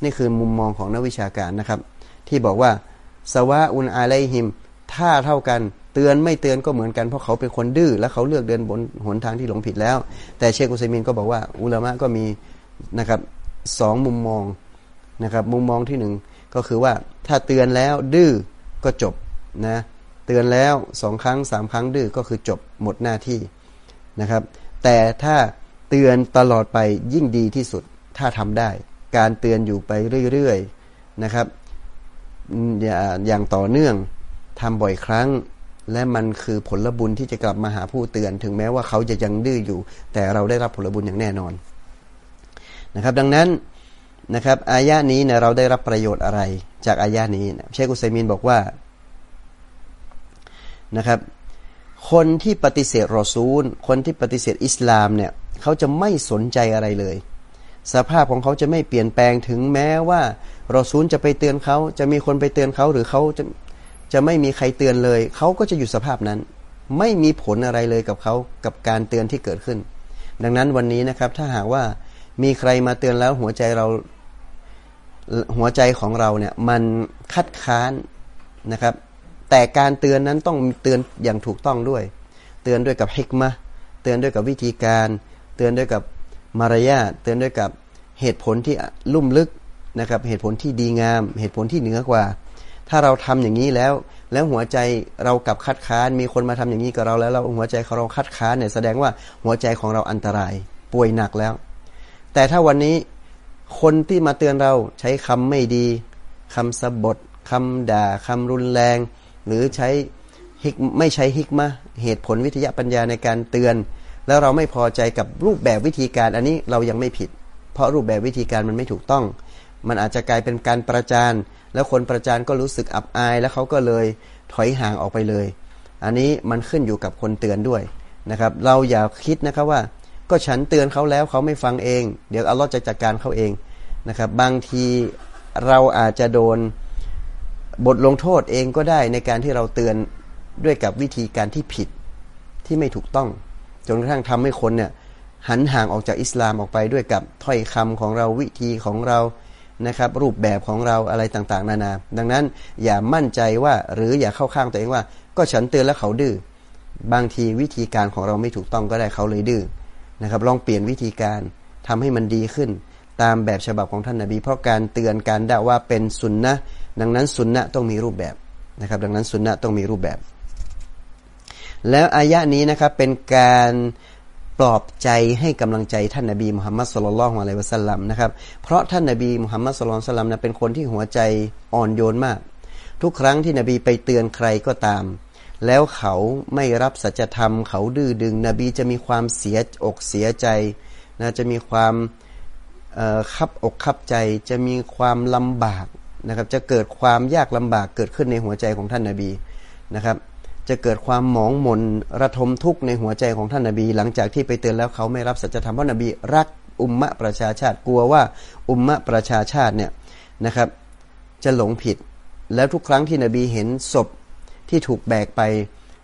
นี่คือมุมมองของนักวิชาการนะครับ ที่บอกว่าสวะอุนอาไลฮิม ถ้าเท่ากัน เตือนไม่เตือนก็เหมือนกันเพราะเขาเป็นคนดื้อและเขาเลือกเดินบนหนทางที่หลงผิดแล้ว แต่เชคอุซัยมินก็บอกว่าอุลามะก็มีนะครับสองมุมมองนะครับมุมมองที่หนึ่งก็คือว่าถ้าเตือนแล้วดื้อก็จบนะเตือนแล้วสองครั้งสามครั้งดื้อก็คือจบหมดหน้าที่นะครับ แต่ถ้าเตือนตลอดไปยิ่งดีที่สุดถ้าทำได้ การเตือนอยู่ไปเรื่อยๆนะครับ อย่างต่อเนื่องทำบ่อยครั้ง และมันคือผลบุญที่จะกลับมาหาผู้เตือน ถึงแม้ว่าเขาจะยังดื้ออยู่ แต่เราได้รับผลบุญอย่างแน่นอนนะครับ ดังนั้นนะครับอายะนี้เนี่ยเราได้รับประโยชน์อะไรจากอายะนี้เชคุซัยมินบอกว่านะครับ คนที่ปฏิเสธรอซูล คนที่ปฏิเสธอิสลามเนี่ยเขาจะไม่สนใจอะไรเลย สภาพของเขาจะไม่เปลี่ยนแปลงถึงแม้ว่ารอซูลจะไปเตือนเขาจะมีคนไปเตือนเขาหรือเขาจะ จะไม่มีใครเตือนเลย เขาก็จะอยู่สภาพนั้น ไม่มีผลอะไรเลยกับเขากับการเตือนที่เกิดขึ้น ดังนั้นวันนี้นะครับถ้าหากว่ามีใครมาเตือนแล้วหัวใจเราหัวใจของเราเนี่ยมันคัดค้านนะครับ แต่การเตือนนั้นต้องเตือนอย่างถูกต้องด้วย เตือนด้วยกับฮิกมะเตือนด้วยกับวิธีการ เตือนด้วยกับมารยาทเตือนด้วยกับเหตุผลที่ลุ่มลึกนะครับ เหตุผลที่ดีงาม เหตุผลที่เหนือกว่า ถ้าเราทำอย่างนี้แล้ว แล้วหัวใจเรากับคัดค้าน มีคนมาทำอย่างนี้กับเราแล้วเราหัวใจของเราคัดค้านเนี่ยแสดงว่าหัวใจของเราอันตราย ป่วยหนักแล้ว แต่ถ้าวันนี้คนที่มาเตือนเราใช้คำไม่ดีคำสบทคำด่าคำรุนแรง หรือใช้ฮิไม่ใช้ฮิกมะเหตุผลวิทยาปัญญาในการเตือน แล้วเราไม่พอใจกับรูปแบบวิธีการอันนี้เรายังไม่ผิด เพราะรูปแบบวิธีการมันไม่ถูกต้อง มันอาจจะกลายเป็นการประจาน แล้วคนประจานก็รู้สึกอับอาย แล้วเขาก็เลยถอยห่างออกไปเลย อันนี้มันขึ้นอยู่กับคนเตือนด้วยนะครับ เราอย่าคิดนะครับว่า ก็ฉันเตือนเขาแล้วเขาไม่ฟังเอง เดี๋ยวอัลลอฮ์จะจัดการเขาเองนะครับ บางทีเราอาจจะโดนบทลงโทษเองก็ได้ในการที่เราเตือนด้วยกับวิธีการที่ผิดที่ไม่ถูกต้อง จนกระทั่งทำให้คนเนี่ยหันห่างออกจากอิสลามออกไปด้วยกับถ้อยคำของเราวิธีของเรา นะครับรูปแบบของเราอะไรต่างๆ นานา ดังนั้นอย่ามั่นใจว่าหรืออย่าเข้าข้างตัวเองว่า ก็ฉันเตือนแล้วเขาดื้อบางทีวิธีการของเราไม่ถูกต้องก็ได้เขาเลยดื้อนะครับ ลองเปลี่ยนวิธีการทำให้มันดีขึ้น ตามแบบฉบับของท่านนาบี เพราะการเตือนการด่าว่าเป็นสุนนะดังนั้นสุนนะต้องมีรูปแบบนะครับ ดังนั้นสุนนะต้องมีรูปแบบ แล้วอายะนี้นะครับเป็นการ ปลอบใจให้กำลังใจท่านนาบีมุฮัมมัดสุลลัลของอะลัยวะสัลลัมนะครับเพราะท่านนาบีมุฮัมมัดสุลลัลสัลลัมนะเป็นคนที่หัวใจอ่อนโยนมาก ทุกครั้งที่นบีไปเตือนใครก็ตาม แล้วเขาไม่รับสัจธรรม เขาดื้อดึง นบีจะมีความเสียอกเสียใจนะจะมีความคับอกคับใจ จะมีความลำบากนะครับจะเกิดความยากลำบากเกิดขึ้นในหัวใจของท่านนาบีนะครับ จะเกิดความหมองหมนระทมทุกข์ในหัวใจของท่านนาบี หลังจากที่ไปเตือนแล้วเขาไม่รับสัจธรรมเพราะนบีรักอุมมะประชาชาติกลัวว่าอุมมะประชาชาติเนี่ยนะครับจะหลงผิด แล้วทุกครั้งที่นบีเห็นศพที่ถูกแบกไป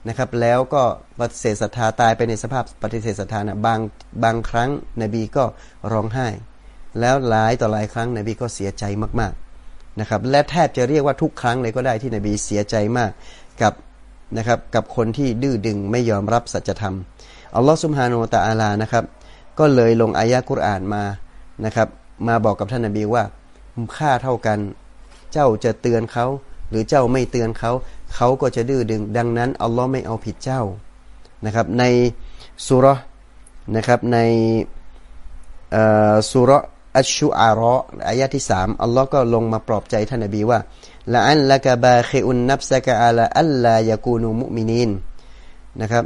นะครับ แล้วก็ปฏิเสธศรัทธาตายไปในสภาพปฏิเสธศรัทธานะบางบางครั้งนบีก็ร้องไห้ แล้วหลายต่อหลายครั้งนบีก็เสียใจมากๆนะครับและแทบจะเรียกว่าทุกครั้งเลยก็ได้ที่นบีเสียใจมากกับ นะครับกับคนที่ดื้อดึงไม่ยอมรับสัจธรรมอัลลอฮฺสุบฮานาตะอาลานะครับก็เลยลงอายะกุรอานมานะครับมาบอกกับท่านนบีว่าค่าเท่ากัน เจ้าจะเตือนเขาหรือเจ้าไม่เตือนเขา เขาก็จะดื้อดึง ดังนั้นอัลลอฮ์ไม่เอาผิดเจ้านะครับในสุรนะครับในสุรอัชชุอาระอายะที่สามอัลลอฮ์ก็ลงมาปลอบใจท่านนบีว่า ละอันละกบาเคอุนนับสกะอาลาอัลลายากูนูมุมินีนนะครับ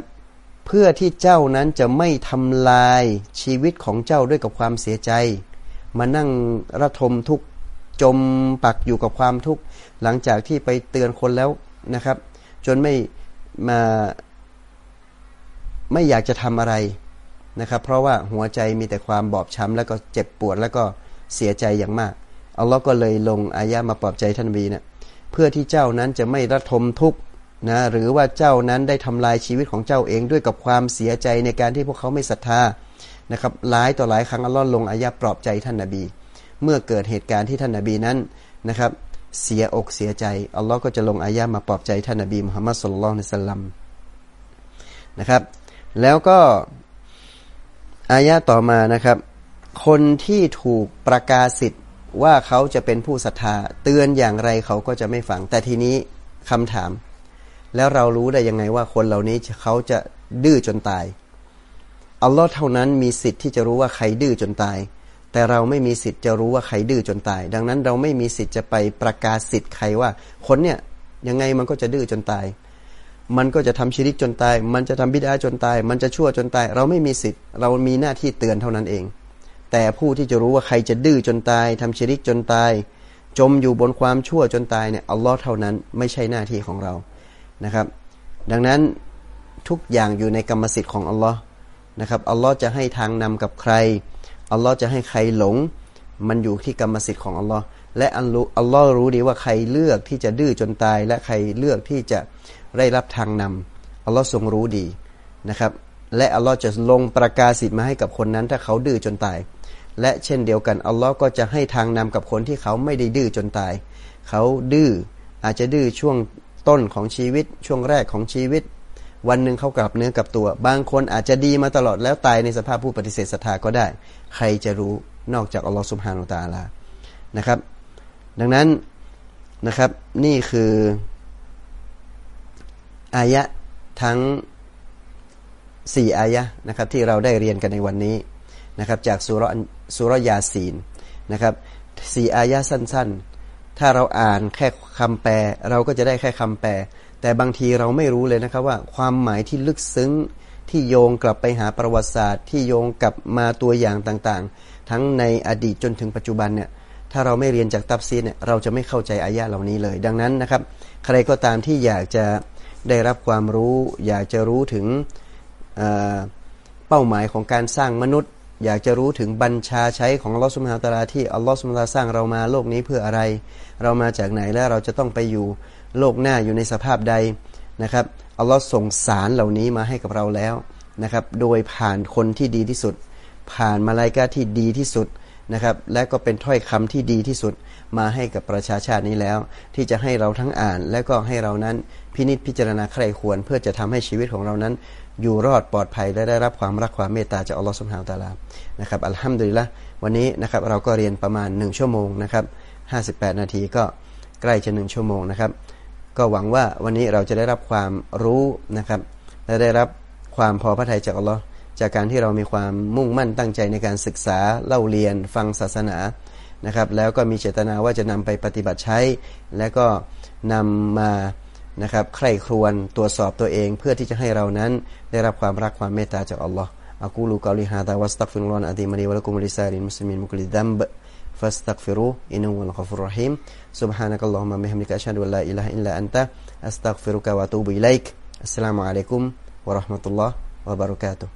เพื่อที่เจ้านั้นจะไม่ทำลายชีวิตของเจ้าด้วยกับความเสียใจ มานั่งระทมทุกจมปักอยู่กับความทุกข์หลังจากที่ไปเตือนคนแล้วนะครับ จนไม่มาไม่อยากจะทำอะไรนะครับ เพราะว่าหัวใจมีแต่ความบอบช้ำแล้วก็เจ็บปวดแล้วก็เสียใจอย่างมากอัลลอฮ์ก็เลยลงอายะมาปลอบใจท่านบีนะ เพื่อที่เจ้านั้นจะไม่ระทมทุกข์นะหรือว่าเจ้านั้นได้ทำลายชีวิตของเจ้าเองด้วยกับความเสียใจในการที่พวกเขาไม่ศรัทธานะครับหลายต่อหลายครั้งอัลลอฮ์ลงอายะปลอบใจท่านนาบี เมื่อเกิดเหตุการณ์ที่ท่านนาบีนั้นนะครับเสียอกเสียใจอัลลอฮ์ก็จะลงอายะมาปลอบใจท่านนาบีมุฮัมมัดสุลลัลในสัลลัมนะครับ แล้วก็อายะต่อมานะครับ คนที่ถูกประกาศสิทธิ์ ว่าเขาจะเป็นผู้ศรัทธาเตือนอย่างไรเขาก็จะไม่ฟัง แต่ทีนี้คำถาม แล้วเรารู้ได้ยังไงว่าคนเหล่านี้เขาจะดื้อจนตายอัลลอฮ์เท่านั้นมีสิทธิ์ที่จะรู้ว่าใครดื้อจนตาย แต่เราไม่มีสิทธิ์จะรู้ว่าใครดื้อจนตาย ดังนั้นเราไม่มีสิทธิ์จะไปประกาศสิทธิ์ใครว่า คนเนี่ยยังไงมันก็จะดื้อจนตาย มันก็จะทำชีริกจนตาย มันจะทำบิดาจนตาย มันจะชั่วจนตาย เราไม่มีสิทธิ์ เรามีหน้าที่เตือนเท่านั้นเอง แต่ผู้ที่จะรู้ว่าใครจะดื้อจนตายทำชิริกจนตาย จมอยู่บนความชั่วจนตายเนี่ยอัลลอฮ์เท่านั้นไม่ใช่หน้าที่ของเรานะครับ ดังนั้นทุกอย่างอยู่ในกรรมสิทธิ์ของอัลลอฮ์นะครับอัลลอฮ์จะให้ทางนำกับใครอัลลอฮ์จะให้ใครหลง มันอยู่ที่กรรมสิทธิ์ของอัลลอฮ์และอัลลอฮ์รู้ดีว่าใครเลือกที่จะดื้อจนตาย และใครเลือกที่จะได้รับทางนำอัลลอฮ์ทรงรู้ดีนะครับ และอัลลอฮ์จะลงประกาศสิทธิ์มาให้กับคนนั้น ถ้าเขาดื้อจนตาย และเช่นเดียวกันอัลลอฮ์ก็จะให้ทางนำกับคนที่เขาไม่ได้ดื้อจนตาย เขาดื้ออาจจะดื้อช่วงต้นของชีวิต ช่วงแรกของชีวิต วันหนึ่งเขากลับเนื้อกลับตัว บางคนอาจจะดีมาตลอดแล้วตายในสภาพผู้ปฏิเสธศรัทธาก็ได้ ใครจะรู้นอกจากอัลลอฮ์สุบฮานุตาลานะครับ ดังนั้นนะครับนี่คืออายะทั้งสี่อายะนะครับที่เราได้เรียนกันในวันนี้ นะครับจากสุรสุรยาศีนนะครับสี่อายะสั้น ๆ ถ้าเราอ่านแค่คำแปล เราก็จะได้แค่คำแปล แต่บางทีเราไม่รู้เลยนะครับว่าความหมายที่ลึกซึ้งที่โยงกลับไปหาประวัติศาสตร์ ที่โยงกลับมาตัวอย่างต่างๆ ทั้งในอดีตจนถึงปัจจุบันเนี่ยถ้าเราไม่เรียนจากตับซีเนี่ยเราจะไม่เข้าใจอายะเหล่านี้เลย ดังนั้นนะครับ ใครก็ตามที่อยากจะได้รับความรู้ อยากจะรู้ถึงเป้าหมายของการสร้างมนุษย์ อยากจะรู้ถึงบัญชาใช้ของอัลลอฮฺสุบฮานตะลาที่อัลลอฮฺสุบฮานตะลาสร้างเรามาโลกนี้เพื่ออะไร เรามาจากไหนและเราจะต้องไปอยู่โลกหน้าอยู่ในสภาพใดนะครับอัลลอฮฺส่งสารเหล่านี้มาให้กับเราแล้วนะครับ โดยผ่านคนที่ดีที่สุด ผ่านมาลายกาที่ดีที่สุดนะครับ และก็เป็นถ้อยคำที่ดีที่สุดมาให้กับประชาชาตินี้แล้ว ที่จะให้เราทั้งอ่าน และก็ให้เรานั้นพินิจพิจารณาใครควรเพื่อจะทำให้ชีวิตของเรานั้น อยู่รอดปลอดภัยและได้รับความรักความเมตตาจากอัลลอฮฺสุบฮานตาลานะครับอัลฮัมดุลิละวันนี้นะครับเราก็เรียนประมาณ 1 ชั่วโมงนะครับ58 นาทีก็ใกล้จะ1ชั่วโมงนะครับ ก็หวังว่าวันนี้เราจะได้รับความรู้นะครับและได้รับความพอพระทัยจากอัลลอฮ์จากการที่เรามีความมุ่งมั่นตั้งใจในการศึกษาเล่าเรียนฟังศาสนานะครับ แล้วก็มีเจตนาว่าจะนำไปปฏิบัติใช้ และก็นำมา นะครับใคร่ครวญตรวจสอบตัวเองเพื่อที่จะให้เรานั้นได้รับความรักความเมตตาจากอัลลอฮ์อักูลูกาลิฮะดาวัสตักฟิรุลลอฮ์อะดีมานีวะลักุมุลิซาลิมุสลิมินมุกลิดัมบ فاستغفروه إنه هو الغفور الرحيم سبحانك اللهم وبحمدك أشهد أن لا إله إلا أنت أستغفرك وأتوب إليك السلام عليكم ورحمة الله وبركاته